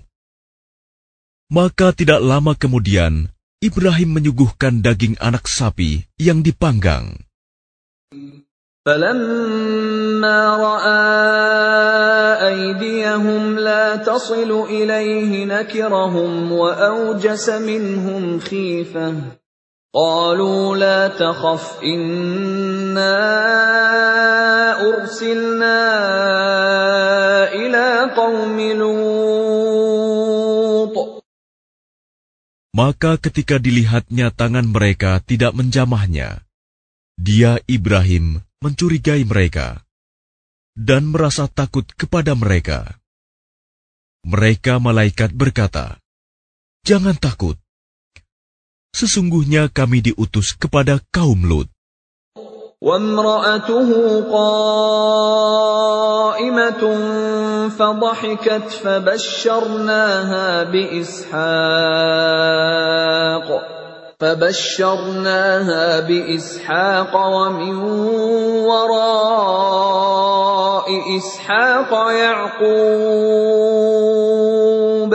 B: Maka tidak lama kemudian, Ibrahim menyuguhkan daging anak sapi yang dipanggang.
A: فلما رأى أيديهم لا تصل إليه نكرهم وأوجس منهم خيفة قالوا لا تخف إنا أرسلنا إلى قوم لوط
B: Maka ketika dilihatnya tangan mereka tidak menjamahnya, dia Ibrahim mencurigai mereka dan merasa takut kepada mereka. Mereka malaikat berkata, Jangan takut. Sesungguhnya kami diutus kepada kaum Lut.
A: وامرأته قائمة فضحكت فبشرناها بإسحاق فبشرناها بإسحاق ومن وراء إسحاق
C: يعقوب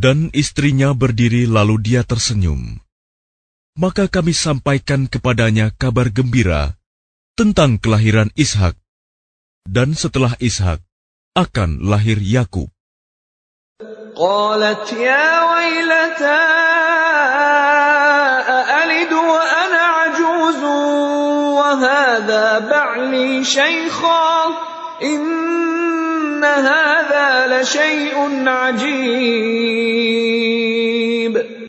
B: Dan istrinya berdiri lalu dia tersenyum maka kami sampaikan kepadanya kabar gembira tentang kelahiran Ishak, dan setelah Ishak akan lahir Yakub.
A: هذا لشيء
B: عجيب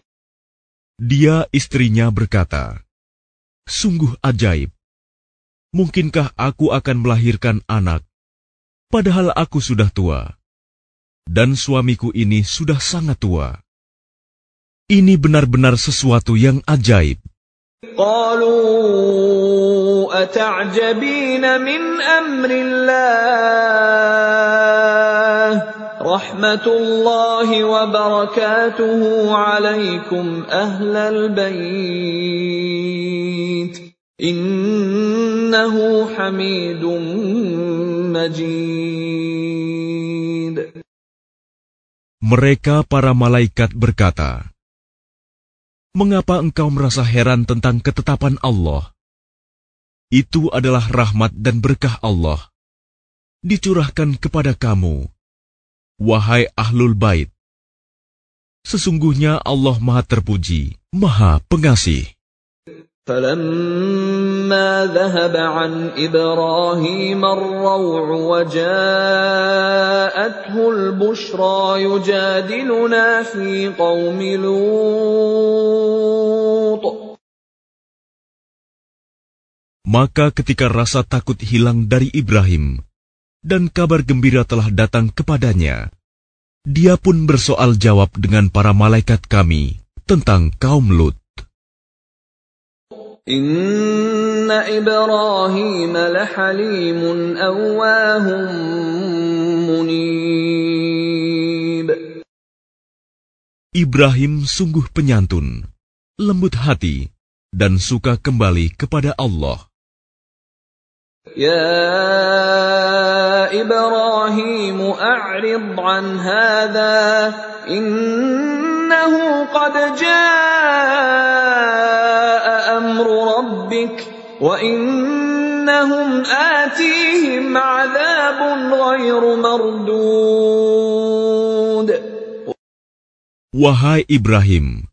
B: dia istrinya berkata, Sungguh ajaib. Mungkinkah aku akan melahirkan anak, padahal aku sudah tua, dan suamiku ini sudah sangat tua. Ini benar-benar sesuatu yang ajaib.
A: Qalu rahmatullahi wa barakatuhu alaikum ahlal bait. Innahu hamidum majid.
B: Mereka para malaikat berkata, Mengapa engkau merasa heran tentang ketetapan Allah? Itu adalah rahmat dan berkah Allah. Dicurahkan kepada kamu wahai ahlul bait. Sesungguhnya Allah Maha Terpuji, Maha Pengasih. Maka ketika rasa takut hilang dari Ibrahim, dan kabar gembira telah datang kepadanya. Dia pun bersoal jawab dengan para malaikat kami tentang kaum Lut.
A: Inna Ibrahim lahalimun awwahum munib.
B: Ibrahim sungguh penyantun, lembut hati, dan suka kembali kepada Allah.
A: يا إبراهيم أعرض عن هذا إنه قد جاء أمر ربك وإنهم آتيهم عذاب غير مردود
B: Wahai Ibrahim,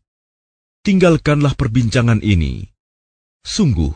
B: tinggalkanlah perbincangan ini. Sungguh,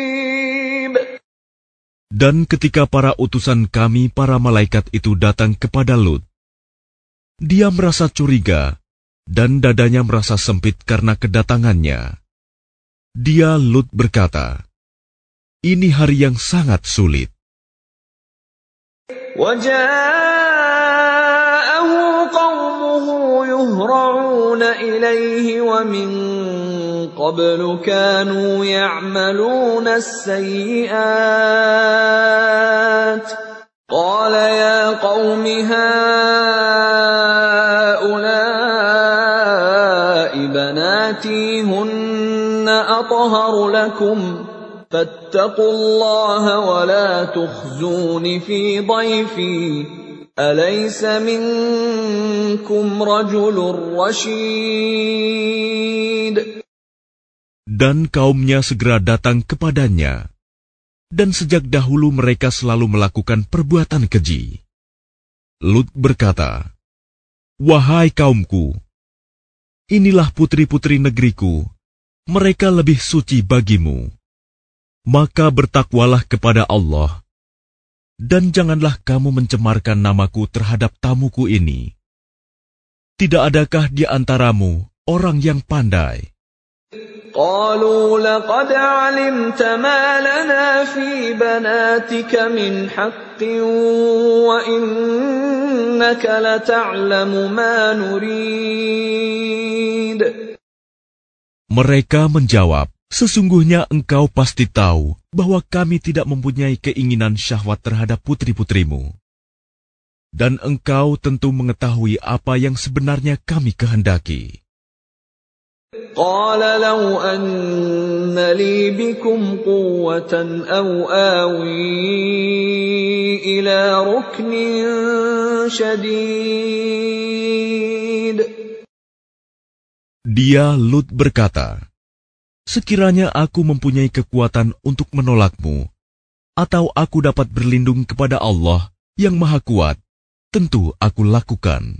B: Dan ketika para utusan kami, para malaikat itu datang kepada Lut, dia merasa curiga dan dadanya merasa sempit karena kedatangannya. Dia Lut berkata, "Ini hari yang sangat sulit."
A: قبل كانوا يعملون السيئات قال يا قوم هؤلاء بناتي هن اطهر لكم فاتقوا الله ولا تخزون في ضيفي اليس منكم رجل رشيد
B: dan kaumnya segera datang kepadanya, dan sejak dahulu mereka selalu melakukan perbuatan keji. Lut berkata, "Wahai kaumku, inilah putri-putri negeriku, mereka lebih suci bagimu. Maka bertakwalah kepada Allah, dan janganlah kamu mencemarkan namaku terhadap tamuku ini. Tidak adakah di antaramu orang yang pandai?"
A: قالوا لقد علمت ما لنا في بناتك من حق وإنك
B: لتعلم ما نريد Mereka menjawab, Sesungguhnya engkau pasti tahu bahwa kami tidak mempunyai keinginan syahwat terhadap putri-putrimu. Dan engkau tentu mengetahui apa yang sebenarnya kami kehendaki.
A: قال لو أن لي بكم قوة أو آوي إلى ركن شديد
B: Dia Lut berkata, Sekiranya aku mempunyai kekuatan untuk menolakmu, atau aku dapat berlindung kepada Allah yang Maha Kuat, tentu aku lakukan.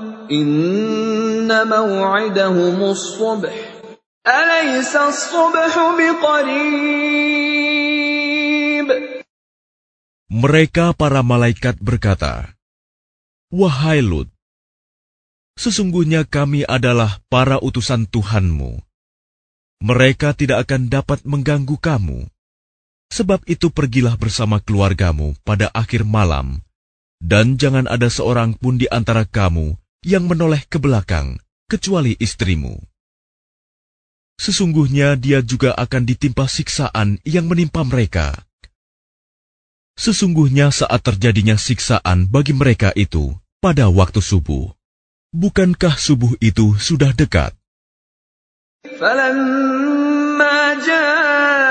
A: Inna Mereka
B: para malaikat berkata, Wahai Lut, sesungguhnya kami adalah para utusan Tuhanmu. Mereka tidak akan dapat mengganggu kamu. Sebab itu pergilah bersama keluargamu pada akhir malam, dan jangan ada seorang pun di antara kamu yang menoleh ke belakang kecuali istrimu. Sesungguhnya dia juga akan ditimpa siksaan yang menimpa mereka. Sesungguhnya saat terjadinya siksaan bagi mereka itu pada waktu subuh. Bukankah subuh itu sudah dekat?
A: فَلَمَّا جَاءَ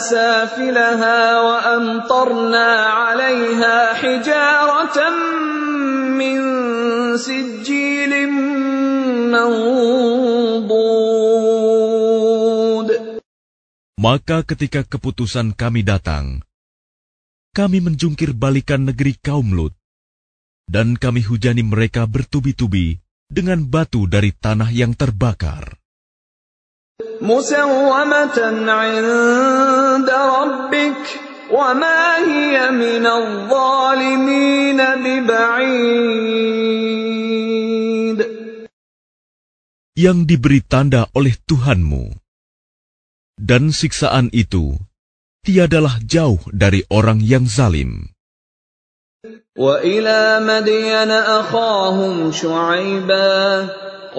A: سافلها وأمطرنا عليها حجارة من سجيل منضود
B: Maka ketika keputusan kami datang, kami menjungkir balikan negeri kaum Lut, dan kami hujani mereka bertubi-tubi dengan batu dari tanah yang terbakar.
A: مسومة عند ربك وما هي من الظالمين
B: ببعيد yang diberi tanda oleh Tuhanmu dan siksaan itu tiadalah jauh dari orang yang zalim
A: وَإِلَى مَدْيَنَ أَخَاهُمْ شُعَيْبًا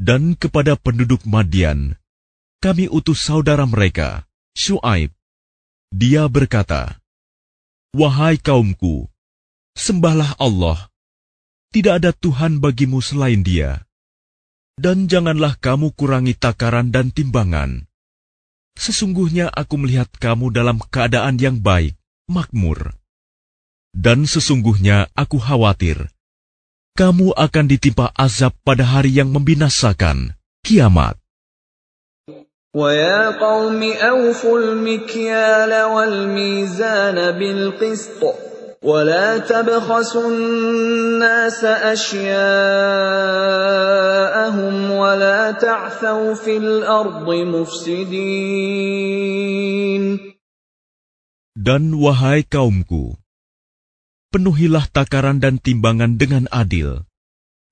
B: Dan kepada penduduk Madian, kami utus saudara mereka, Shu'aib. Dia berkata, Wahai kaumku, sembahlah Allah. Tidak ada Tuhan bagimu selain dia. Dan janganlah kamu kurangi takaran dan timbangan. Sesungguhnya aku melihat kamu dalam keadaan yang baik, makmur. Dan sesungguhnya aku khawatir kamu akan ditimpa azab pada hari yang membinasakan, kiamat.
A: ويا قوم أوفوا المكيال والميزان بالقسط ولا تبخسوا الناس أشياءهم ولا تعثوا في الأرض مفسدين
B: Dan wahai kaumku, penuhilah takaran dan timbangan dengan adil,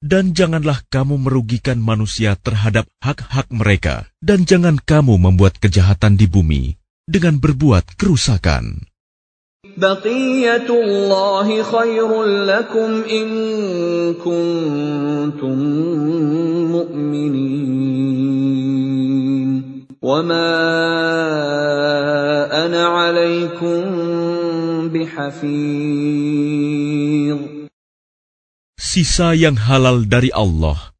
B: dan janganlah kamu merugikan manusia terhadap hak-hak mereka, dan jangan kamu membuat kejahatan di bumi dengan berbuat kerusakan.
A: Baqiyatullahi khairul lakum in kuntum mu'minin. Wa ma ana alaikum
B: Sisa yang halal dari Allah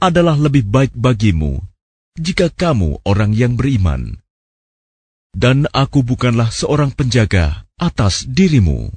B: adalah lebih baik bagimu jika kamu orang yang beriman. Dan aku bukanlah seorang penjaga atas dirimu.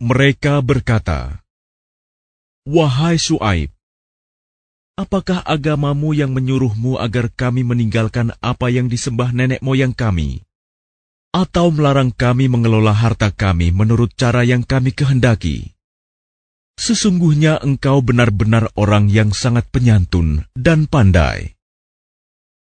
B: Mereka berkata, Wahai Su'aib, apakah agamamu yang menyuruhmu agar kami meninggalkan apa yang disembah nenek moyang kami? Atau melarang kami mengelola harta kami menurut cara yang kami kehendaki? Sesungguhnya engkau benar-benar orang yang sangat penyantun dan pandai.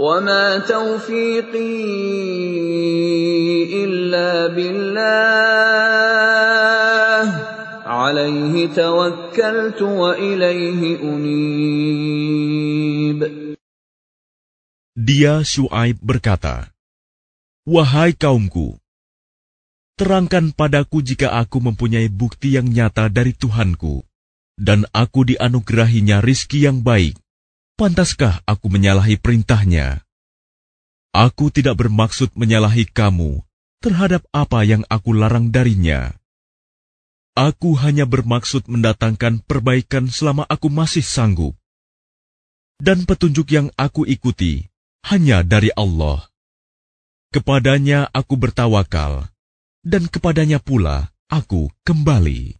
A: وما توفيقي إلا بالله عليه توكلت وإليه أنيب
B: Dia Shu'aib berkata, Wahai kaumku, terangkan padaku jika aku mempunyai bukti yang nyata dari Tuhanku, dan aku dianugerahinya rizki yang baik, pantaskah aku menyalahi perintahnya? Aku tidak bermaksud menyalahi kamu terhadap apa yang aku larang darinya. Aku hanya bermaksud mendatangkan perbaikan selama aku masih sanggup. Dan petunjuk yang aku ikuti hanya dari Allah. Kepadanya aku bertawakal, dan kepadanya pula aku kembali.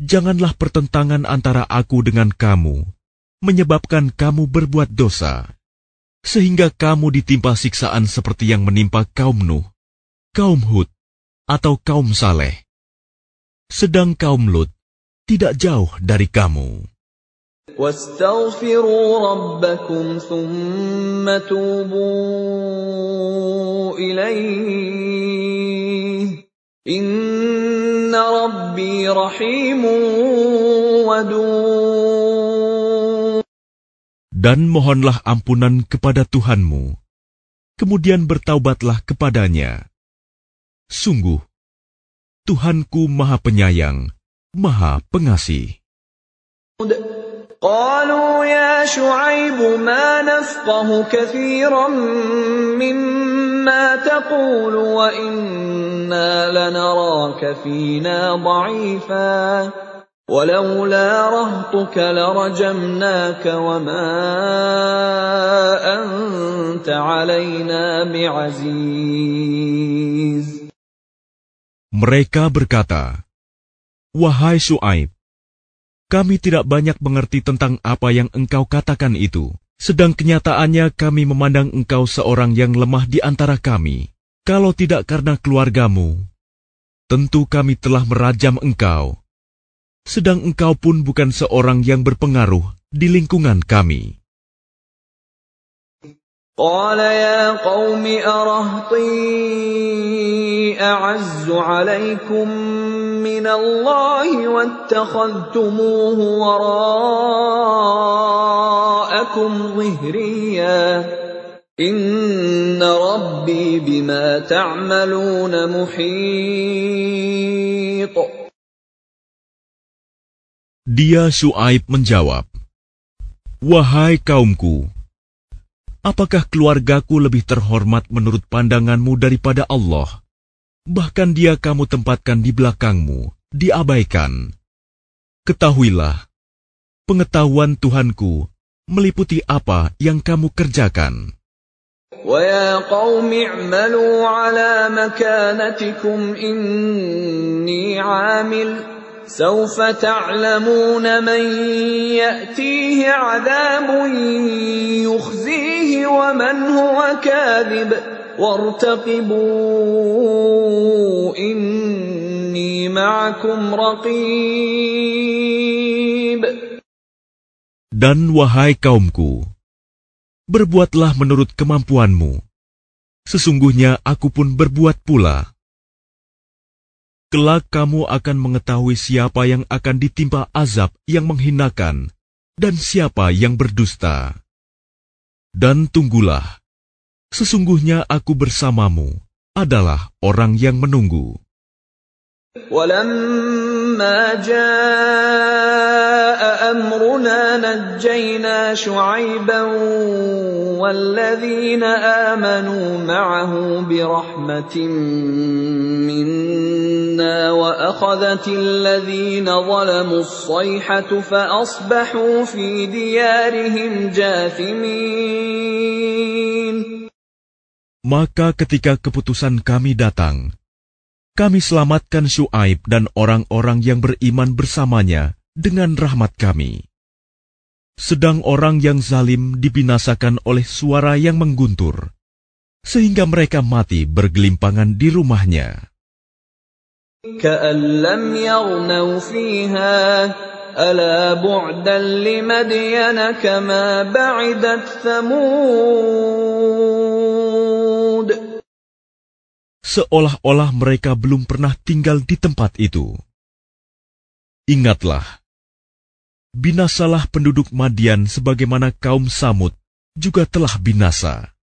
B: janganlah pertentangan antara aku dengan kamu menyebabkan kamu berbuat dosa, sehingga kamu ditimpa siksaan seperti yang menimpa kaum Nuh, kaum Hud, atau kaum Saleh. Sedang kaum Lut tidak jauh dari kamu.
A: واستغفروا
B: dan mohonlah ampunan kepada Tuhanmu, kemudian bertaubatlah kepadanya. Sungguh, Tuhanku Maha Penyayang, Maha Pengasih.
A: قالوا يا شعيب ما نفقه كثيرا مما تقول وانا لنراك فينا ضعيفا ولولا رهطك لرجمناك وما انت علينا بعزيز
B: Mereka berkata, Wahai Shu'aib, kami tidak banyak mengerti tentang apa yang engkau katakan itu. Sedang kenyataannya kami memandang engkau seorang yang lemah di antara kami. Kalau tidak karena keluargamu, tentu kami telah merajam engkau. Sedang engkau pun bukan seorang yang berpengaruh di lingkungan kami.
A: قال يا ya من الله واتخذتموه وراءكم ظهريا إن ربي بما تعملون محيط
B: Dia Shu'aib menjawab, Wahai kaumku, apakah keluargaku lebih terhormat menurut pandanganmu daripada Allah? bahkan dia kamu tempatkan di belakangmu, diabaikan. Ketahuilah, pengetahuan Tuhanku meliputi apa yang kamu kerjakan.
A: وَيَا قَوْمِ اعْمَلُوا عَلَى مَكَانَتِكُمْ إِنِّي عَامِلٌ سَوْفَ تَعْلَمُونَ مَنْ يَأْتِيهِ عَذَابٌ يُخْزِيهِ وَمَنْ هُوَ كَاذِبٌ dan
B: wahai kaumku, berbuatlah menurut kemampuanmu. Sesungguhnya aku pun berbuat pula. Kelak kamu akan mengetahui siapa yang akan ditimpa azab yang menghinakan dan siapa yang berdusta. Dan tunggulah, Sesungguhnya aku bersamamu adalah orang yang menunggu.
A: ولما جاء أمرنا نجينا شعيبا والذين آمنوا معه برحمة منا وأخذت الذين ظلموا الصيحة فأصبحوا في ديارهم
B: جاثمين Maka ketika keputusan kami datang, kami selamatkan Shu'aib dan orang-orang yang beriman bersamanya dengan rahmat kami. Sedang orang yang zalim dibinasakan oleh suara yang mengguntur, sehingga mereka mati bergelimpangan di rumahnya.
A: ألا بعدا لمدين كما بعدت ثمود
B: Seolah-olah mereka belum pernah tinggal di tempat itu. Ingatlah, binasalah penduduk Madian sebagaimana kaum Samud juga telah binasa.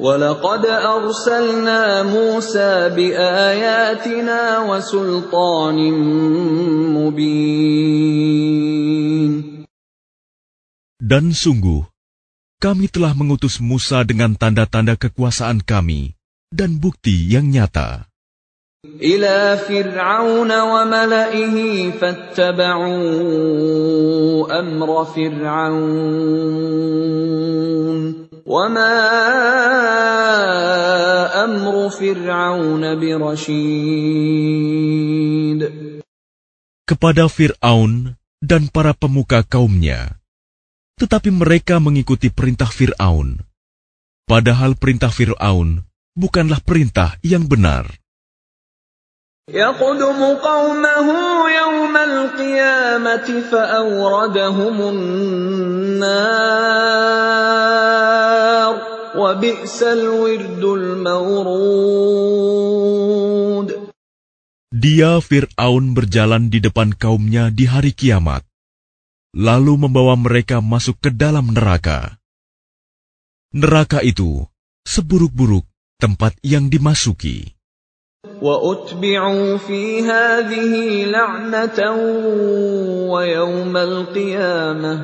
A: ولقد أرسلنا موسى بآياتنا وسلطان
B: مبين Dan sungguh, kami telah mengutus Musa dengan tanda-tanda kekuasaan kami dan bukti yang nyata.
A: إِلَى فِرْعَوْنَ وملئه فاتبعوا أَمْرَ فِرْعَوْنَ وما أمر
B: Kepada Fir'aun dan para pemuka kaumnya, tetapi mereka mengikuti perintah Fir'aun. Padahal perintah Fir'aun bukanlah perintah yang benar. Dia Fir'aun berjalan di depan kaumnya di hari kiamat, lalu membawa mereka masuk ke dalam neraka. Neraka itu seburuk-buruk tempat yang dimasuki.
A: فِي هَذِهِ وَيَوْمَ الْقِيَامَةِ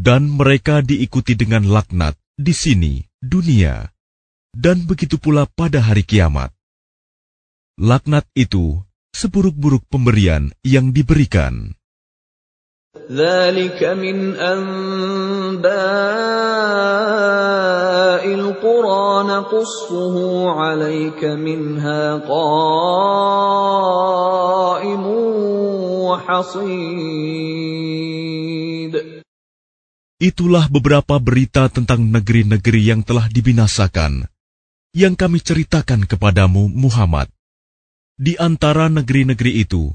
B: Dan mereka diikuti dengan laknat di sini, dunia, dan begitu pula pada hari kiamat. Laknat itu seburuk-buruk pemberian yang diberikan.
A: ذلك من أنباء القرى نقصه عليك منها قائم وحصيد
B: Itulah beberapa berita tentang negeri-negeri yang telah dibinasakan, yang kami ceritakan kepadamu, Muhammad. Di antara negeri-negeri itu,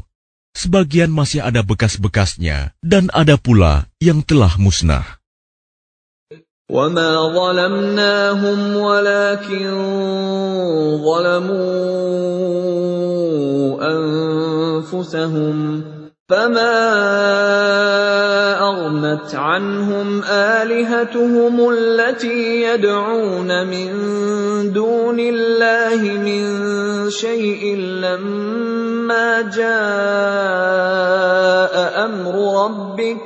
B: sebagian masih ada bekas-bekasnya, dan ada pula yang telah musnah.
A: وما ظلمناهم ولكن ظلموا أنفسهم فما اغنت عنهم الهتهم التي يدعون من دون الله من شيء لما جاء امر ربك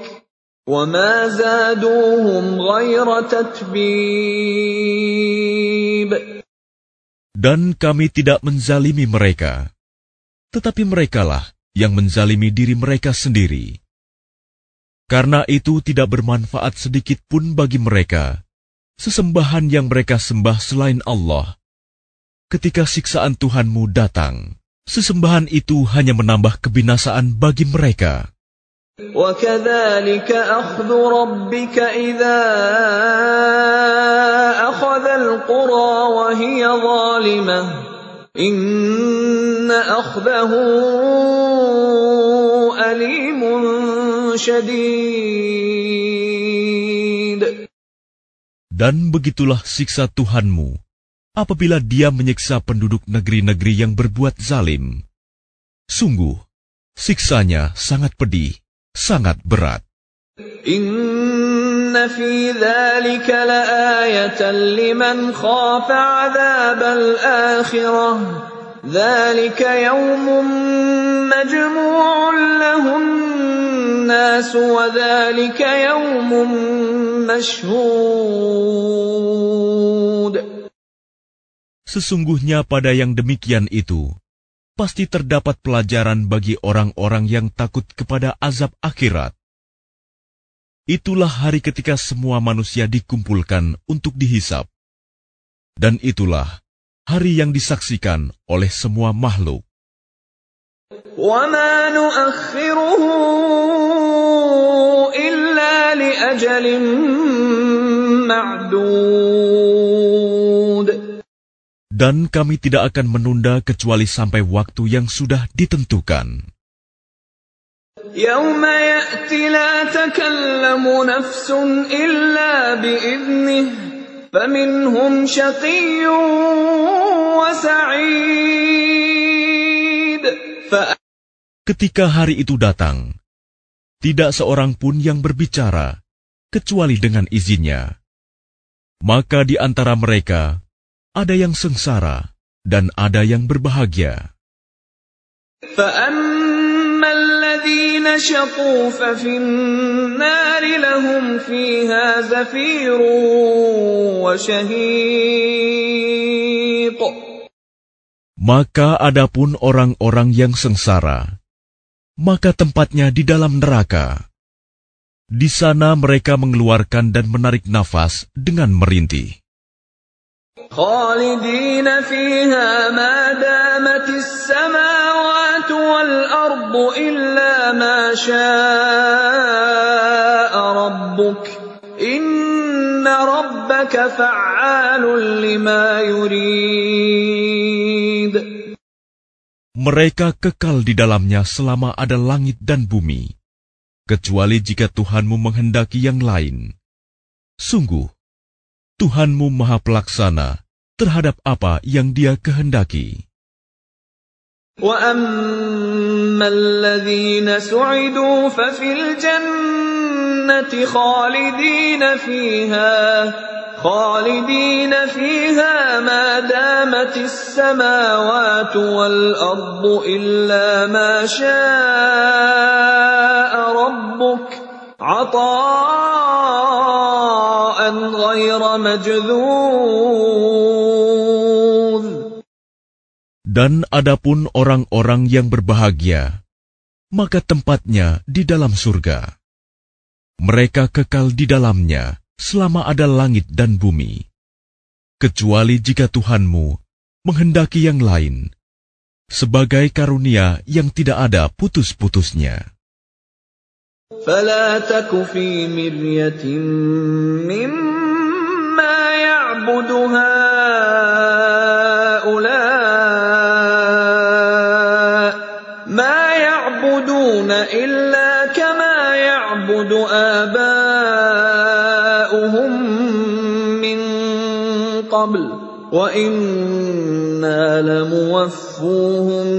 A: وما زادوهم غير
B: تتبيب Dan kami tidak menzalimi mereka, tetapi merekalah yang menzalimi diri mereka sendiri. Karena itu tidak bermanfaat sedikit pun bagi mereka, sesembahan yang mereka sembah selain Allah. Ketika siksaan Tuhanmu datang, sesembahan itu hanya menambah kebinasaan bagi mereka.
A: وكذلك أخذ ربك إذا أخذ القرى وهي ظالمة Inna akhdahu
B: alimun shadid Dan begitulah siksa Tuhanmu apabila dia menyiksa penduduk negeri-negeri yang berbuat zalim. Sungguh, siksanya sangat pedih, sangat berat.
A: إن في ذلك لآية لمن خاف عذاب الآخرة ذلك يوم مجموع له الناس وذلك يوم
B: مشهود Sesungguhnya pada yang demikian itu, pasti terdapat pelajaran bagi orang-orang yang takut kepada azab akhirat. Itulah hari ketika semua manusia dikumpulkan untuk dihisap. Dan itulah hari yang disaksikan oleh semua makhluk. Dan kami tidak akan menunda kecuali sampai waktu yang sudah ditentukan. Ketika hari itu datang, tidak seorang pun yang berbicara, kecuali dengan izinnya. Maka di antara mereka, ada yang sengsara dan ada yang berbahagia.
A: فأما maka
B: adapun orang-orang yang sengsara, maka tempatnya di dalam neraka. Di sana mereka mengeluarkan dan menarik nafas dengan merintih
A: rabbu إِلَّا مَا شَاءَ rabbuk. إِنَّ
B: rabbaka fa'alun lima Mereka kekal di dalamnya selama ada langit dan bumi, kecuali jika Tuhanmu menghendaki yang lain. Sungguh, Tuhanmu Maha Pelaksana terhadap apa yang Dia kehendaki.
A: واما الذين سعدوا ففي الجنه خالدين فيها خالدين فيها ما دامت السماوات والارض الا ما شاء ربك عطاء غير مجذور
B: Dan adapun orang-orang yang berbahagia, maka tempatnya di dalam surga. Mereka kekal di dalamnya selama ada langit dan bumi. Kecuali jika Tuhanmu menghendaki yang lain, sebagai karunia yang tidak ada putus-putusnya.
A: آباؤهم من قبل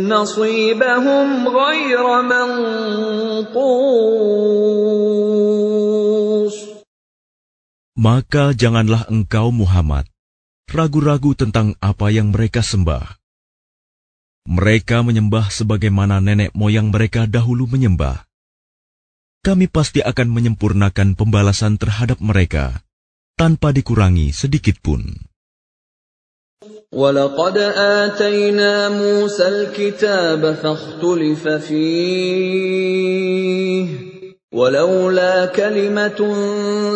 A: نَصِيبَهُمْ غَيْرَ
B: Maka janganlah engkau Muhammad ragu-ragu tentang apa yang mereka sembah. Mereka menyembah sebagaimana nenek moyang mereka dahulu menyembah kami pasti akan menyempurnakan pembalasan terhadap mereka tanpa dikurangi sedikit pun.
A: ولقد آتينا موسى الكتاب فاختلف فيه ولولا كلمة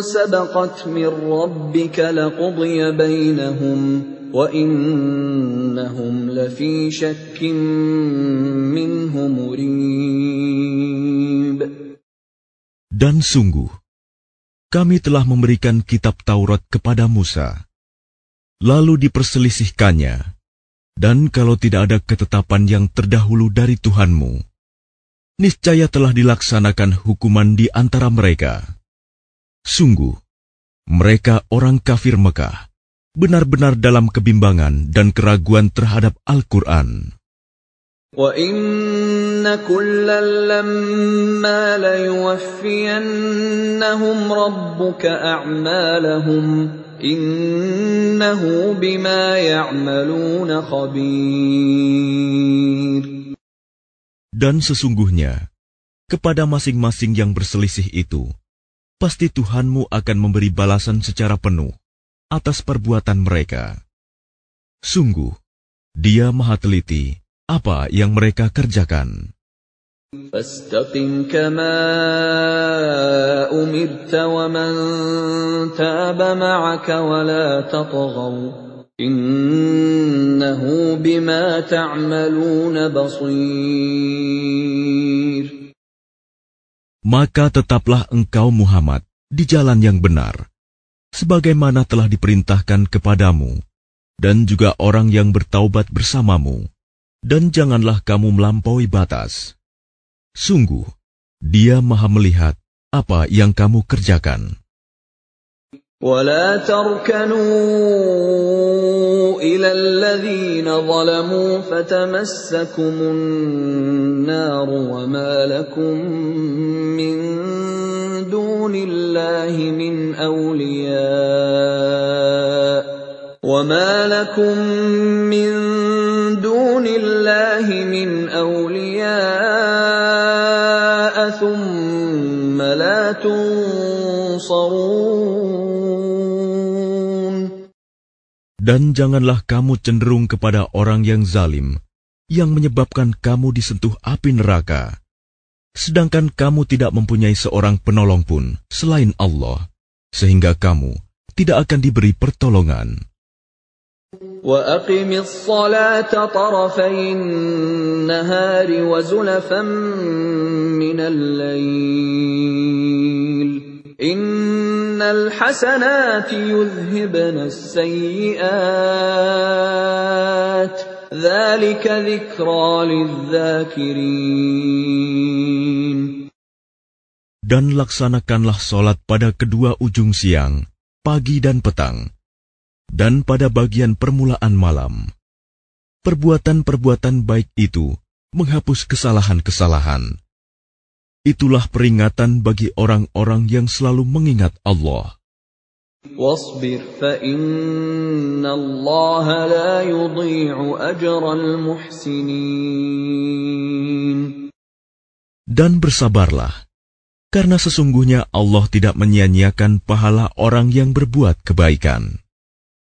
A: سبقت من ربك لقضي بينهم وإنهم لفي شك منه
B: Dan sungguh, kami telah memberikan kitab Taurat kepada Musa, lalu diperselisihkannya, dan kalau tidak ada ketetapan yang terdahulu dari Tuhanmu, niscaya telah dilaksanakan hukuman di antara mereka. Sungguh, mereka orang kafir Mekah, benar-benar dalam kebimbangan dan keraguan terhadap Al-Quran.
A: Wa dan
B: sesungguhnya, kepada masing-masing yang berselisih itu, pasti Tuhanmu akan memberi balasan secara penuh atas perbuatan mereka. Sungguh, Dia Maha Teliti apa yang mereka kerjakan.
A: فاستقم كما أمرت ومن تاب معك ولا تطغوا بما تعملون بصير
B: Maka tetaplah engkau Muhammad di jalan yang benar, sebagaimana telah diperintahkan kepadamu, dan juga orang yang bertaubat bersamamu, dan janganlah kamu melampaui batas. Sungguh, dia maha melihat apa yang kamu kerjakan.
A: ولا تركنوا إلى الذين ظلموا فتمسكم النار وما لكم من دون الله من أولياء وما لكم من دون الله من أولياء
B: Dan janganlah kamu cenderung kepada orang yang zalim, yang menyebabkan kamu disentuh api neraka. Sedangkan kamu tidak mempunyai seorang penolong pun selain Allah, sehingga kamu tidak akan diberi pertolongan.
A: وأقم dan laksanakanlah
B: solat pada kedua ujung siang, pagi dan petang, dan pada bagian permulaan malam. Perbuatan-perbuatan baik itu menghapus kesalahan-kesalahan Itulah peringatan bagi orang-orang yang selalu mengingat Allah. Dan bersabarlah, karena sesungguhnya Allah tidak menyia-nyiakan pahala orang yang berbuat kebaikan.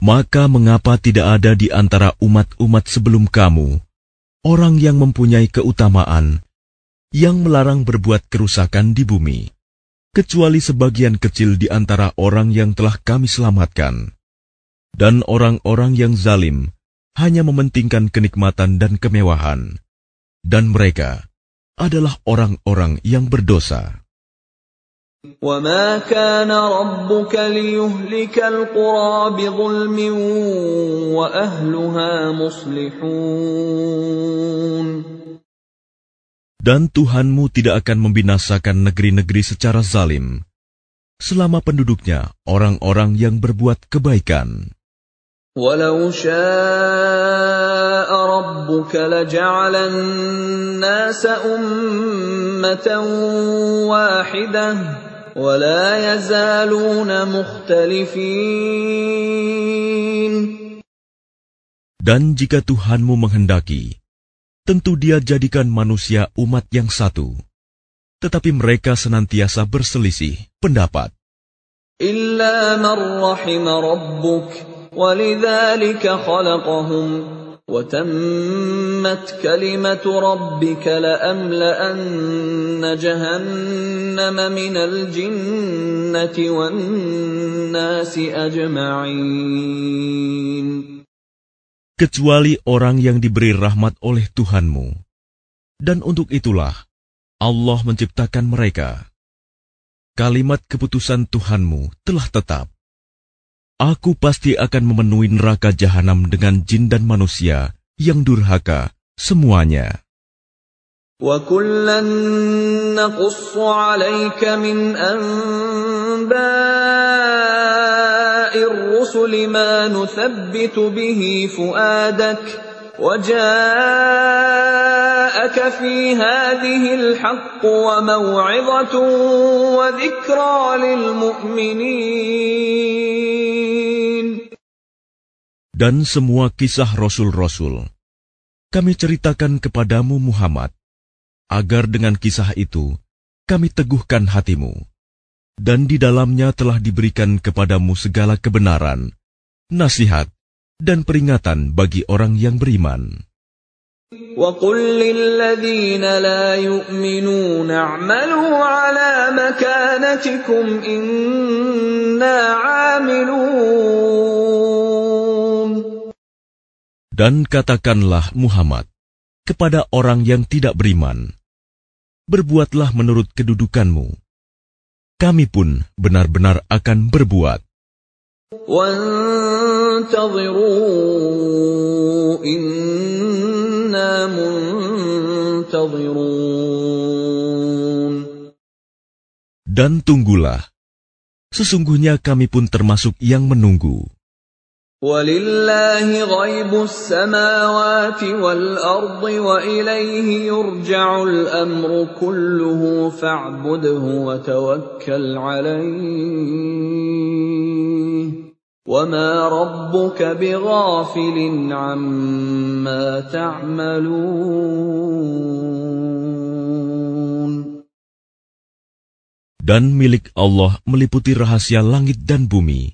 B: Maka mengapa tidak ada di antara umat-umat sebelum kamu, orang yang mempunyai keutamaan, yang melarang berbuat kerusakan di bumi, kecuali sebagian kecil di antara orang yang telah kami selamatkan. Dan orang-orang yang zalim hanya mementingkan kenikmatan dan kemewahan. Dan mereka adalah orang-orang yang berdosa.
A: Dan Tuhanmu
B: tidak akan membinasakan negeri-negeri secara zalim, selama penduduknya orang-orang yang berbuat kebaikan.
A: Walau شاء ربك لجعل nasa أمة واحدة ولا يزالون مختلفين
B: Dan jika Tuhanmu menghendaki, tentu dia jadikan manusia umat yang satu. Tetapi mereka senantiasa berselisih pendapat.
A: ولذلك خلقهم وتمت كلمة ربك لأملأن Kecuali
B: orang yang diberi rahmat oleh Tuhanmu. Dan untuk itulah Allah menciptakan mereka. Kalimat keputusan Tuhanmu telah tetap. Aku pasti akan memenuhi neraka jahanam dengan jin dan manusia yang durhaka semuanya. Dan semua kisah rasul-rasul, kami ceritakan kepadamu, Muhammad agar dengan kisah itu kami teguhkan hatimu, dan di dalamnya telah diberikan kepadamu segala kebenaran, nasihat, dan peringatan bagi orang yang beriman. Dan katakanlah Muhammad kepada orang yang tidak beriman, berbuatlah menurut kedudukanmu. Kami pun benar-benar akan berbuat. Dan tunggulah, sesungguhnya kami pun termasuk yang menunggu.
A: ولله غيب السماوات والارض واليه يرجع الامر كله فاعبده وتوكل عليه وما ربك بغافل عما تعملون
B: Dan milik Allah meliputi rahasia langit dan bumi.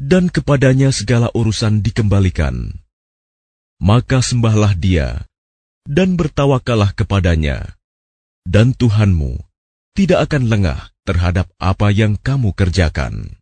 B: dan kepadanya segala urusan dikembalikan. Maka sembahlah dia, dan bertawakalah kepadanya, dan Tuhanmu tidak akan lengah terhadap apa yang kamu kerjakan.